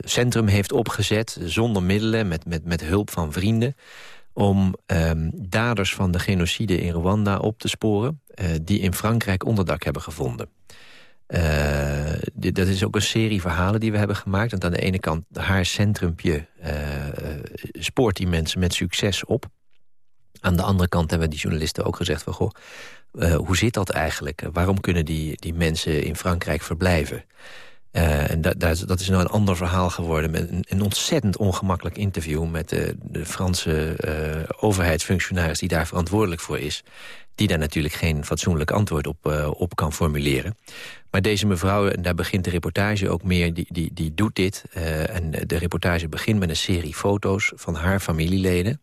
centrum heeft opgezet... zonder middelen, met, met, met hulp van vrienden... om um, daders van de genocide in Rwanda op te sporen... Uh, die in Frankrijk onderdak hebben gevonden. Dit, dat is ook een serie verhalen die we hebben gemaakt. Want aan de ene kant haar centrumpje spoort die mensen met succes op. Aan de andere kant hebben die journalisten ook gezegd van... Goh, hoe zit dat eigenlijk? Waarom kunnen die, die mensen in Frankrijk verblijven? Uh, en dat, is nou een ander verhaal geworden. Met een, ontzettend ongemakkelijk interview... met de, de Franse uh, overheidsfunctionaris die daar verantwoordelijk voor is. Die daar natuurlijk geen fatsoenlijk antwoord op, uh, op kan formuleren. Maar deze mevrouw, en daar begint de reportage ook meer, die, die, die doet dit. en de reportage begint met een serie foto's van haar familieleden.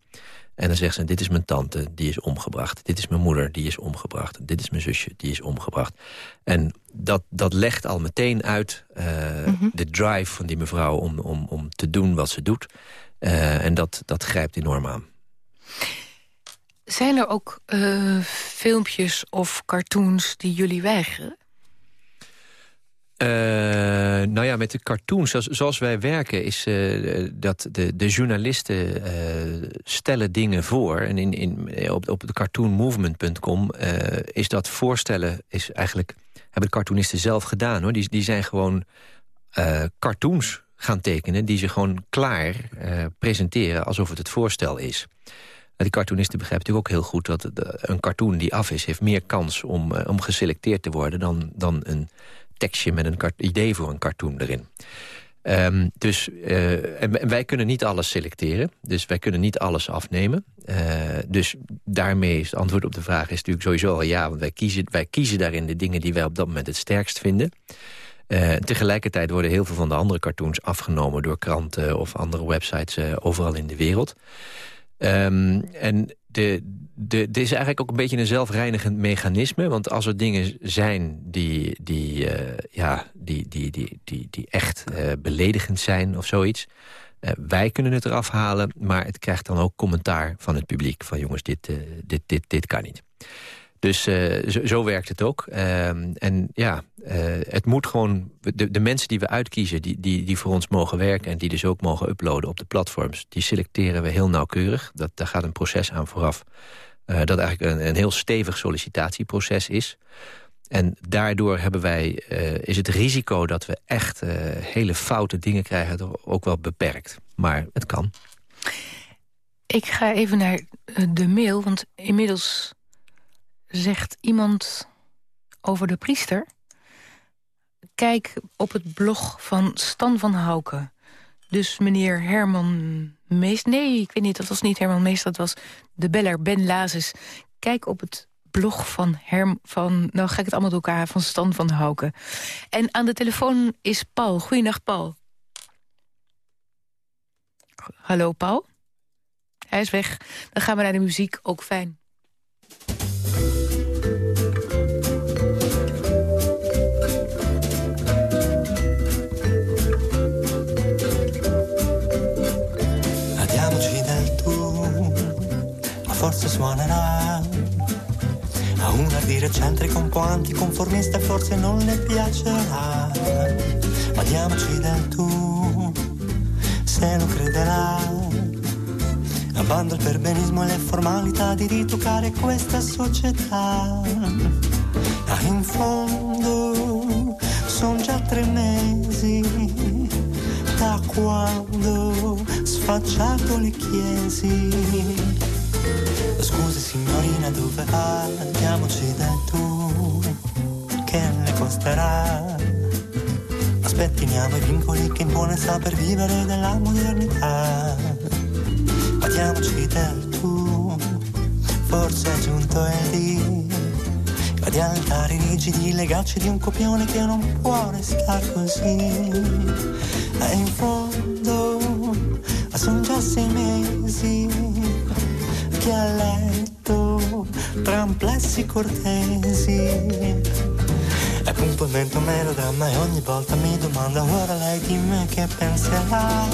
En dan zegt ze, dit is mijn tante, die is omgebracht. Dit is mijn moeder, die is omgebracht. Dit is mijn zusje, die is omgebracht. En dat, dat legt al meteen uit uh, mm -hmm. de drive van die mevrouw... om, om, om te doen wat ze doet. Uh, en dat, dat grijpt enorm aan. Zijn er ook uh, filmpjes of cartoons die jullie weigeren? Uh, nou ja, met de cartoons, zoals, zoals wij werken... is uh, dat de, de journalisten uh, stellen dingen voor. En in, in, op, op cartoonmovement.com is dat voorstellen... Is eigenlijk, hebben de cartoonisten zelf gedaan. hoor. Die, die zijn gewoon cartoons gaan tekenen... die ze gewoon klaar presenteren alsof het het voorstel is. Die cartoonisten begrijpen natuurlijk ook heel goed... dat een cartoon die af is, heeft meer kans om, om geselecteerd te worden... dan, dan een tekstje met een idee voor een cartoon erin. Um, dus, uh, en, wij kunnen niet alles selecteren. Dus wij kunnen niet alles afnemen. Uh, dus daarmee is het antwoord op de vraag is natuurlijk sowieso al ja. Want wij kiezen, wij kiezen daarin de dingen die wij op dat moment het sterkst vinden. Uh, tegelijkertijd worden heel veel van de andere cartoons afgenomen... door kranten of andere websites overal in de wereld. Um, en de, dit is eigenlijk ook een beetje een zelfreinigend mechanisme. Want als er dingen zijn die, die, uh, ja, die, die, die, die, die echt uh, beledigend zijn of zoiets... Uh, wij kunnen het eraf halen, maar het krijgt dan ook commentaar van het publiek. Van jongens, dit, dit, dit, dit kan niet. Dus uh, zo, werkt het ook. Uh, en ja, uh, het moet gewoon... De, de mensen die we uitkiezen, die, die, die voor ons mogen werken... en die dus ook mogen uploaden op de platforms... die selecteren we heel nauwkeurig. Dat, daar gaat een proces aan vooraf. dat eigenlijk een, een heel stevig sollicitatieproces is. En daardoor hebben wij, is het risico dat we echt hele foute dingen krijgen... ook wel beperkt. Maar het kan. Ik ga even naar de mail, want inmiddels zegt iemand over de priester... kijk op het blog van Stan van Houken. Dus meneer Herman Meest... Nee, ik weet niet, dat was niet Herman Meest, dat was de beller Ben Lazes. Kijk op het blog van Herm... van, nou ga ik het allemaal door elkaar, van Stan van Houken. En aan de telefoon is Paul. Goeiedag, Paul. Hallo, Paul. Hij is weg. Dan gaan we naar de muziek, ook fijn. Po' anticonformista forse non le piacerà. Ma diamoci del tu se lo crederà. Abbando il perbenismo e le formalità di ritoccare questa società. Ma in fondo sono già tre mesi da quando sfacciato le chiesi. Scusi signorina dove va? Andiamoci da tu le costerà? Aspettiniamo i vincoli che impone saper vivere della modernità Badiamoci del tu Forse è giunto il dì di altari rigidi, legarci di un copione che non può restare così. E in fondo sono già sei mesi che a letto tra amplessi cortesi un melodramma e ogni volta mi domanda ora lei di me che penserà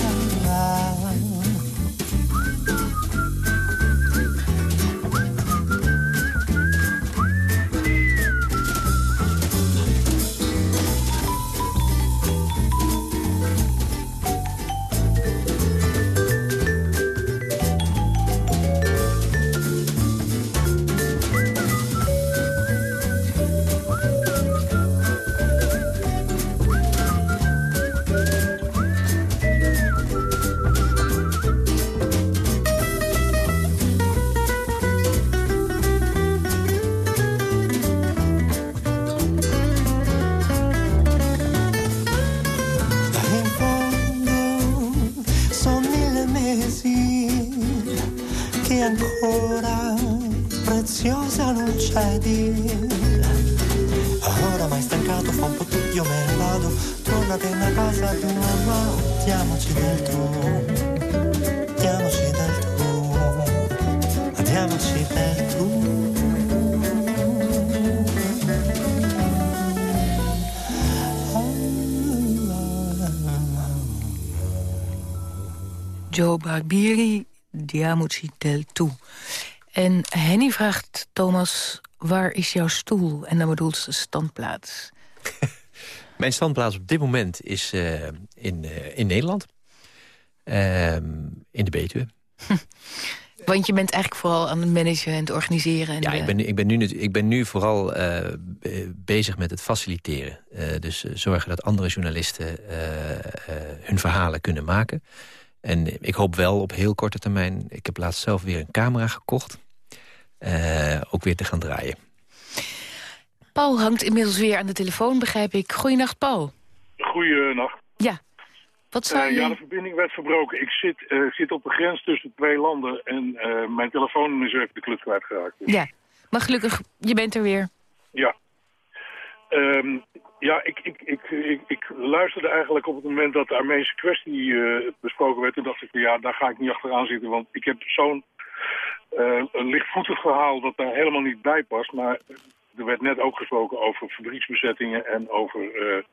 Barbieri, Diamoci del Tu. En Henny vraagt Thomas, waar is jouw stoel? En dan bedoelt ze standplaats. Mijn standplaats op dit moment is uh, in, uh, in Nederland. Uh, in de Betuwe. Want je bent eigenlijk vooral aan het managen en het organiseren. En ja, de... ik, ben, ik, ben nu, ik ben nu vooral uh, bezig met het faciliteren. Uh, dus zorgen dat andere journalisten hun verhalen kunnen maken. En ik hoop wel op heel korte termijn... ik heb laatst zelf weer een camera gekocht... ook weer te gaan draaien. Paul hangt inmiddels weer aan de telefoon, begrijp ik. Goeienacht, Paul. Goeienacht. Ja. Wat zou je... Uh, ja, de verbinding werd verbroken. Ik zit, uh, zit op de grens tussen twee landen en uh, mijn telefoon is even de kluts kwijtgeraakt. Dus. Ja, maar gelukkig, je bent er weer. Ja. Um, ja, ik, ik, ik, ik, luisterde eigenlijk op het moment dat de Armeense kwestie besproken werd. Toen dacht ik, ja, daar ga ik niet achteraan zitten, want ik heb zo'n lichtvoetig verhaal dat daar helemaal niet bij past. Maar er werd net ook gesproken over fabrieksbezettingen en over uh,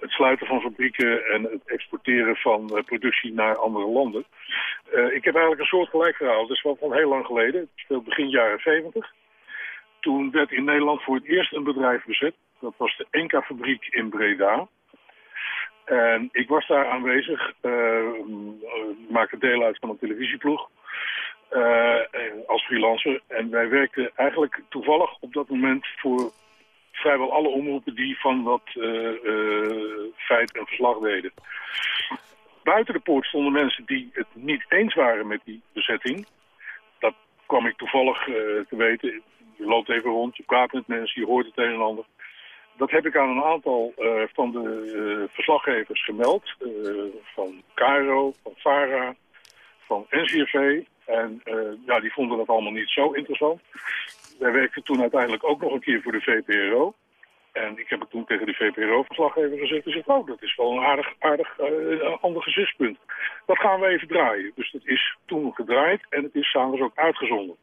het sluiten van fabrieken en het exporteren van productie naar andere landen. Ik heb eigenlijk een soort gelijk verhaal. Dat is wel van heel lang geleden. Het begin jaren 70. Toen werd in Nederland voor het eerst een bedrijf bezet. Dat was de Enka-fabriek in Breda. En ik was daar aanwezig. Ik maakte deel uit van een televisieploeg. Uh, als freelancer. En wij werkten eigenlijk toevallig op dat moment voor vrijwel alle omroepen die van dat uh, feit een verslag deden. Buiten de poort stonden mensen die het niet eens waren met die bezetting. Dat kwam ik toevallig te weten. Je loopt even rond, je praat met mensen, je hoort het een en ander. Dat heb ik aan een aantal van de verslaggevers gemeld. van Cairo, van VARA, van NCRV. En ja, die vonden dat allemaal niet zo interessant. Wij werkten toen uiteindelijk ook nog een keer voor de VPRO. En ik heb het toen tegen de VPRO-verslaggever gezegd. Hij zegt, oh, dat is wel een aardig, aardig ander gezichtspunt. Dat gaan we even draaien. Dus dat is toen gedraaid en het is s'avonds ook uitgezonden.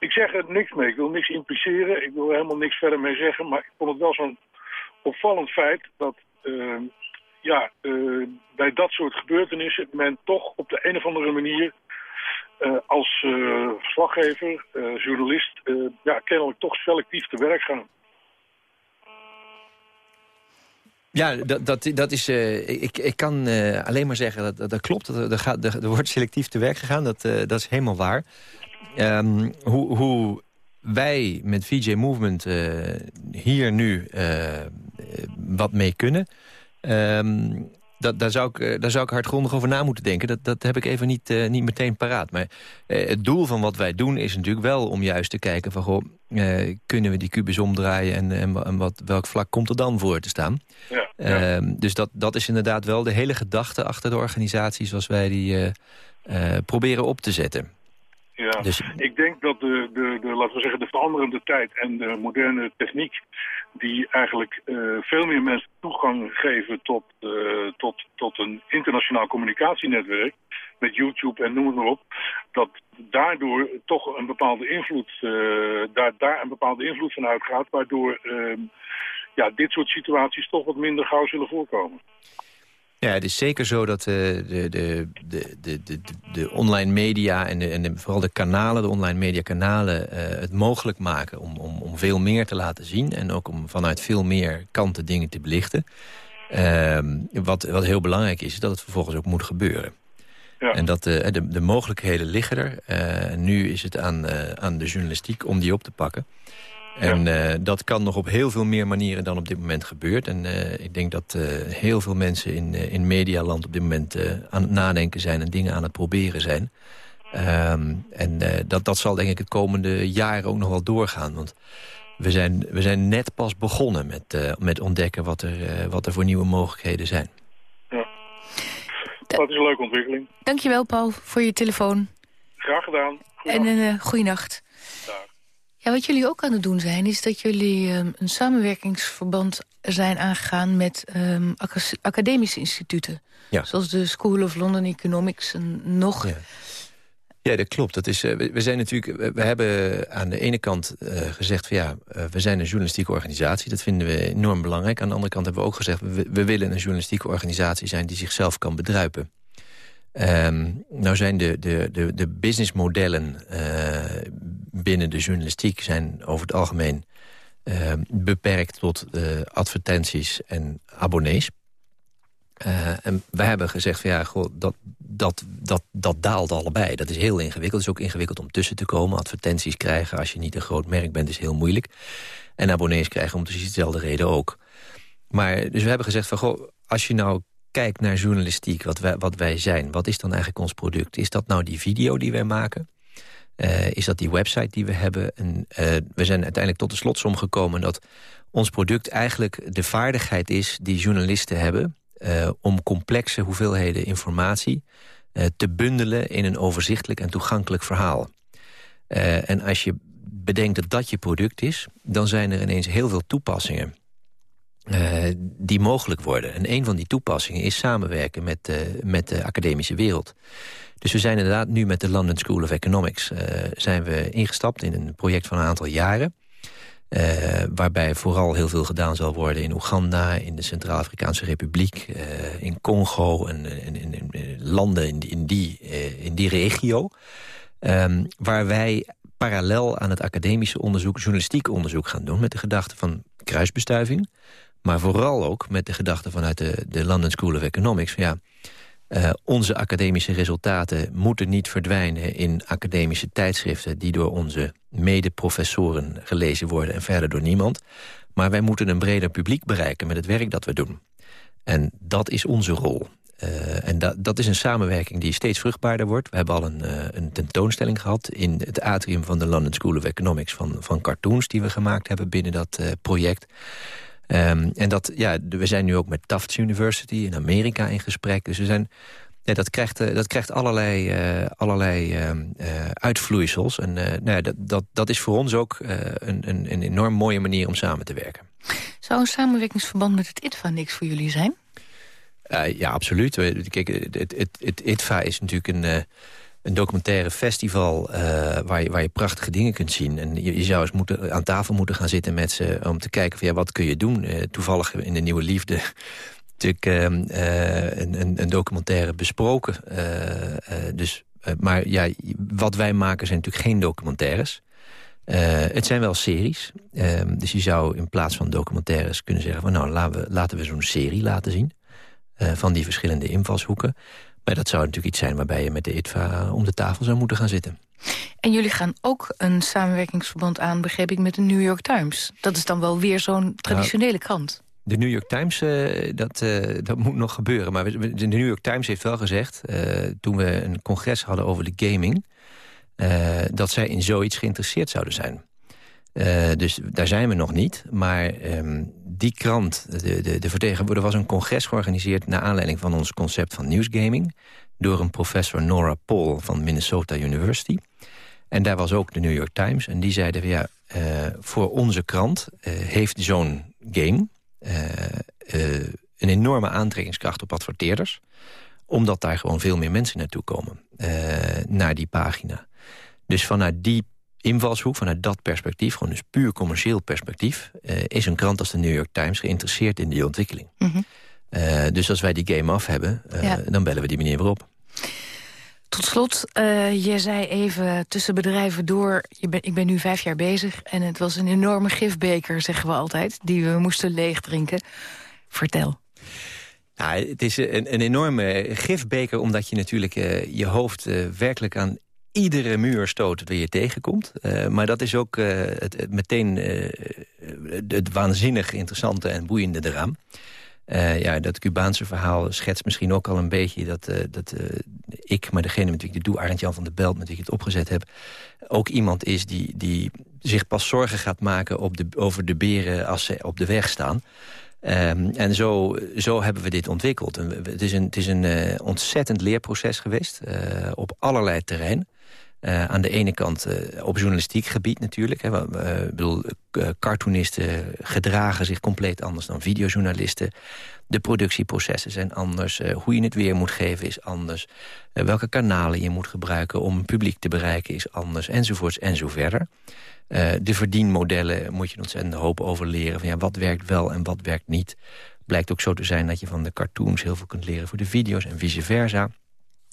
Ik zeg er niks mee, ik wil niks impliceren, ik wil er helemaal niks verder mee zeggen. Maar ik vond het wel zo'n opvallend feit dat uh, ja, uh, bij dat soort gebeurtenissen men toch op de een of andere manier uh, als uh, verslaggever, journalist, ja, kennelijk toch selectief te werk gaan. Ja, dat, dat, is, ik, ik kan alleen maar zeggen dat dat, klopt. Dat, er, gaat, er, er wordt selectief te werk gegaan, dat, dat is helemaal waar. Um, hoe, hoe wij met VJ Movement hier nu wat mee kunnen... Um, dat, daar, zou ik, daar zou ik hardgrondig over na moeten denken. Dat, dat heb ik even niet, uh, niet meteen paraat. Maar het doel van wat wij doen is natuurlijk wel om juist te kijken... van goh, kunnen we die kubus omdraaien en, en, en, wat, welk vlak komt er dan voor te staan? Ja, ja. Ehm, dus dat, dat is inderdaad wel de hele gedachte achter de organisatie... zoals wij die proberen op te zetten. Ja, dus... ik denk dat de, de, de, laten we zeggen, de veranderende tijd en de moderne techniek... die eigenlijk uh, veel meer mensen toegang geven tot, uh, tot, tot een internationaal communicatienetwerk... met YouTube en noem het maar op... dat daardoor toch een bepaalde invloed, uh, daar, daar een bepaalde invloed van uitgaat... waardoor ja, dit soort situaties toch wat minder gauw zullen voorkomen. Ja, het is zeker zo dat uh, de, de, de, de, de, de online media en, de, en de, vooral de kanalen, de online media kanalen, uh, het mogelijk maken om, om, om veel meer te laten zien. En ook om vanuit veel meer kanten dingen te belichten. Uh, wat, wat heel belangrijk is, is dat het vervolgens ook moet gebeuren. Ja. En dat de, de, de mogelijkheden liggen er. nu is het aan, aan de journalistiek om die op te pakken. En ja. uh, dat kan nog op heel veel meer manieren dan op dit moment gebeurt. En uh, ik denk dat uh, heel veel mensen in, in medialand op dit moment aan het nadenken zijn... en dingen aan het proberen zijn. Um, en dat, dat zal denk ik het komende jaren ook nog wel doorgaan. Want we zijn, we zijn net pas begonnen met, met ontdekken wat er, wat er voor nieuwe mogelijkheden zijn. Ja. Dat is een leuke ontwikkeling. Dankjewel Paul voor je telefoon. Graag gedaan. En een uh, goeienacht. Wat jullie ook aan het doen zijn, is dat jullie um, een samenwerkingsverband zijn aangegaan met um, academische instituten. Ja. Zoals de School of London Economics en nog... Ja. Ja, dat klopt. Dat is, uh, we, zijn natuurlijk, we hebben aan de ene kant uh, gezegd... van ja, uh, we zijn een journalistieke organisatie. Dat vinden we enorm belangrijk. Aan de andere kant hebben we ook gezegd... we, we willen een journalistieke organisatie zijn die zichzelf kan bedruipen. Um, nou zijn de, de, de, de businessmodellen binnen de journalistiek... zijn over het algemeen beperkt tot advertenties en abonnees. Uh, en wij hebben gezegd van ja, goh, dat, dat, dat, dat daalt allebei. Dat is heel ingewikkeld. Het is ook ingewikkeld om tussen te komen. Advertenties krijgen als je niet een groot merk bent is heel moeilijk. En abonnees krijgen om precies dezelfde reden ook. Maar dus we hebben gezegd van goh, als je nou kijkt naar journalistiek, wat wij, wat wij zijn... wat is dan eigenlijk ons product? Is dat nou die video die wij maken? Uh, is dat die website die we hebben? En, uh, we zijn uiteindelijk tot de slotsom gekomen dat ons product eigenlijk de vaardigheid is... die journalisten hebben uh, om complexe hoeveelheden informatie te bundelen in een overzichtelijk en toegankelijk verhaal. En als je bedenkt dat dat je product is, dan zijn er ineens heel veel toepassingen die mogelijk worden. En een van die toepassingen is samenwerken met, met de academische wereld. Dus we zijn inderdaad nu met de London School of Economics zijn we ingestapt in een project van een aantal jaren. Waarbij vooral heel veel gedaan zal worden in Oeganda, in de Centraal-Afrikaanse Republiek, in Congo en in, landen in die, in die, regio. Um, waar wij parallel aan het academische onderzoek, journalistiek onderzoek gaan doen... met de gedachte van kruisbestuiving, maar vooral ook met de gedachte vanuit de, de London School of Economics... Ja, uh, onze academische resultaten moeten niet verdwijnen in academische tijdschriften... die door onze mede-professoren gelezen worden en verder door niemand. Maar wij moeten een breder publiek bereiken met het werk dat we doen. En dat is onze rol. Uh, en dat, dat is een samenwerking die steeds vruchtbaarder wordt. We hebben al een, uh, een tentoonstelling gehad in het atrium van de London School of Economics... van, van cartoons die we gemaakt hebben binnen dat project... Um, en dat, ja, we zijn nu ook met Tufts University in Amerika in gesprek. Dus we zijn, ja, dat, krijgt, uh, dat krijgt allerlei, uh, allerlei uh, uitvloeisels. En nou ja, dat, dat, dat is voor ons ook een, een, een enorm mooie manier om samen te werken. Zou een samenwerkingsverband met het ITVA niks voor jullie zijn? ja, absoluut. Kijk, het, het, het, het ITVA is natuurlijk een een documentaire festival uh, waar, je, waar je prachtige dingen kunt zien. En je, je, zou eens moeten, aan tafel moeten gaan zitten met ze... om te kijken van ja, wat kun je doen. Uh, toevallig in de Nieuwe Liefde natuurlijk uh, een, een, een, documentaire besproken. dus, maar ja, wat wij maken zijn natuurlijk geen documentaires. het zijn wel series. Ehm, dus je zou in plaats van documentaires kunnen zeggen... van nou, laten we, laten we zo'n serie laten zien... van die verschillende invalshoeken... Maar dat zou natuurlijk iets zijn waarbij je met de ITVA om de tafel zou moeten gaan zitten. En jullie gaan ook een samenwerkingsverband aan, begreep ik, met de New York Times. Dat is dan wel weer zo'n traditionele nou, krant. De New York Times, uh, dat, uh, dat moet nog gebeuren. Maar de New York Times heeft wel gezegd, uh, toen we een congres hadden over de gaming... dat zij in zoiets geïnteresseerd zouden zijn. Uh, dus daar zijn we nog niet. Maar um, die krant, de, de, de vertegenwoordiger... was een congres georganiseerd... naar aanleiding van ons concept van nieuwsgaming... door een professor Nora Paul van Minnesota University. En daar was ook de New York Times. En die zeiden, ja, uh, voor onze krant uh, heeft zo'n game... een enorme aantrekkingskracht op adverteerders. Omdat daar gewoon veel meer mensen naartoe komen. naar die pagina. Dus vanuit die invalshoek, vanuit dat perspectief, gewoon dus puur commercieel perspectief... Uh, is een krant als de New York Times geïnteresseerd in die ontwikkeling. Mm -hmm. uh, dus als wij die game af hebben, uh, ja. dan bellen we die meneer weer op. Tot slot, je zei even tussen bedrijven door... Je ben, ik ben nu vijf jaar bezig en het was een enorme gifbeker, zeggen we altijd... die we moesten leeg drinken. Vertel. Nou, het is een, een enorme gifbeker, omdat je natuurlijk je hoofd werkelijk aan iedere muur stoot waar je tegenkomt. Uh, maar dat is ook uh, het, het, meteen uh, het waanzinnig interessante en boeiende eraan. ja, dat Cubaanse verhaal schetst misschien ook al een beetje... dat, dat ik, maar degene met wie ik dit doe, Arend-Jan van der Belt... met wie ik het opgezet heb, ook iemand is die, die zich pas zorgen gaat maken... Op de, over de beren als ze op de weg staan... Um, en zo, zo hebben we dit ontwikkeld. Het is een, het is een ontzettend leerproces geweest op allerlei terreinen. Uh, aan de ene kant uh, op journalistiek gebied natuurlijk. Hè, uh, bedoel, cartoonisten gedragen zich compleet anders dan videojournalisten. De productieprocessen zijn anders. hoe je het weer moet geven is anders. welke kanalen je moet gebruiken om een publiek te bereiken is anders. Enzovoorts en zo verder. de verdienmodellen moet je ontzettend hoop over leren. Van, ja, wat werkt wel en wat werkt niet. Blijkt ook zo te zijn dat je van de cartoons heel veel kunt leren voor de video's en vice versa.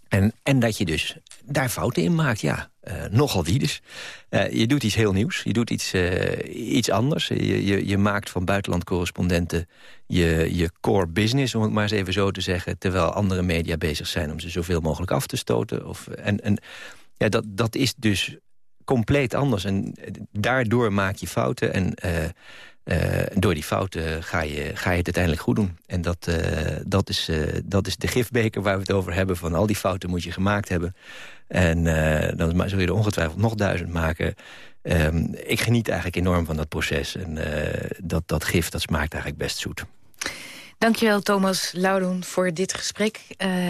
En, en dat je dus daar fouten in maakt, ja. Uh, nogal wie dus. Uh, je doet iets heel nieuws, je doet iets, uh, iets anders. Je, je, je, maakt van buitenlandcorrespondenten je, je core business, om het maar eens even zo te zeggen... terwijl andere media bezig zijn om ze zoveel mogelijk af te stoten. Of, en en ja, dat, dat is dus compleet anders. En daardoor maak je fouten en uh, door die fouten ga je, ga je het uiteindelijk goed doen. En dat, uh, dat, is, uh, dat is de gifbeker waar we het over hebben. Van al die fouten moet je gemaakt hebben. En dan zul je er ongetwijfeld nog duizend maken. Um, ik geniet eigenlijk enorm van dat proces. En dat, dat gif dat smaakt eigenlijk best zoet. Dankjewel Thomas Loudon voor dit gesprek.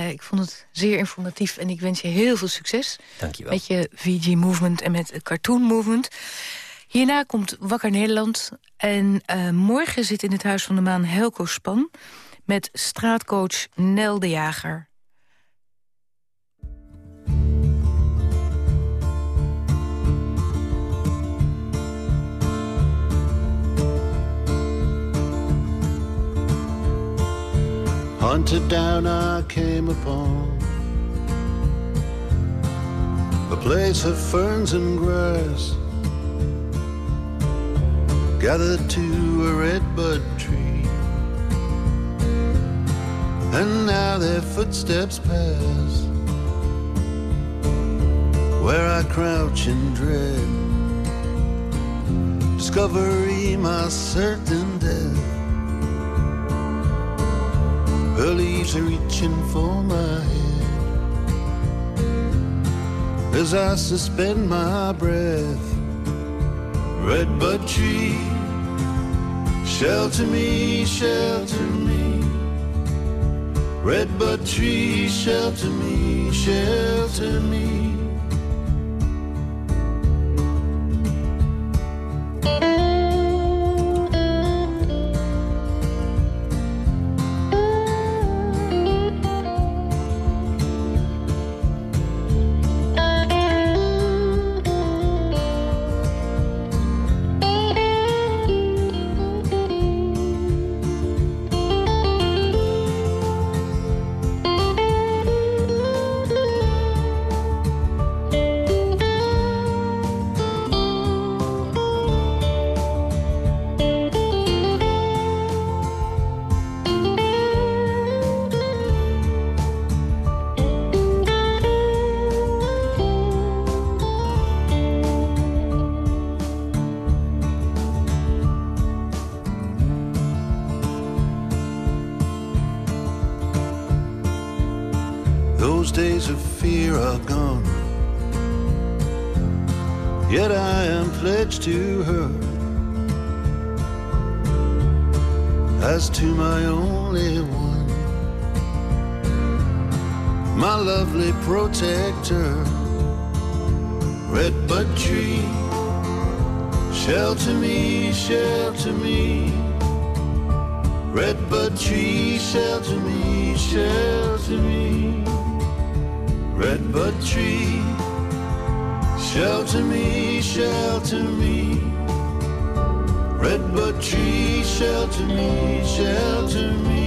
ik vond het zeer informatief en ik wens je heel veel succes. Dankjewel. Met je VG Movement en met het Cartoon Movement. Hierna komt Wakker Nederland. En uh, morgen zit in het Huis van de Maan Helco Span... met straatcoach Nel de Jager. Hunted down I came upon A place of ferns and grass gathered to a redbud tree. And now their footsteps pass where I crouch in dread. Discovery, my certain death. Her leaves are reaching for my head as I suspend my breath redbud tree. Shelter me, shelter me. Redbud tree, shelter me, shelter me. To her as to my only one, my lovely protector, redbud tree, shelter me, shelter me, redbud tree, shelter me, shelter me, redbud tree. Shelter me, shelter me. Tree, shelter me, shelter me.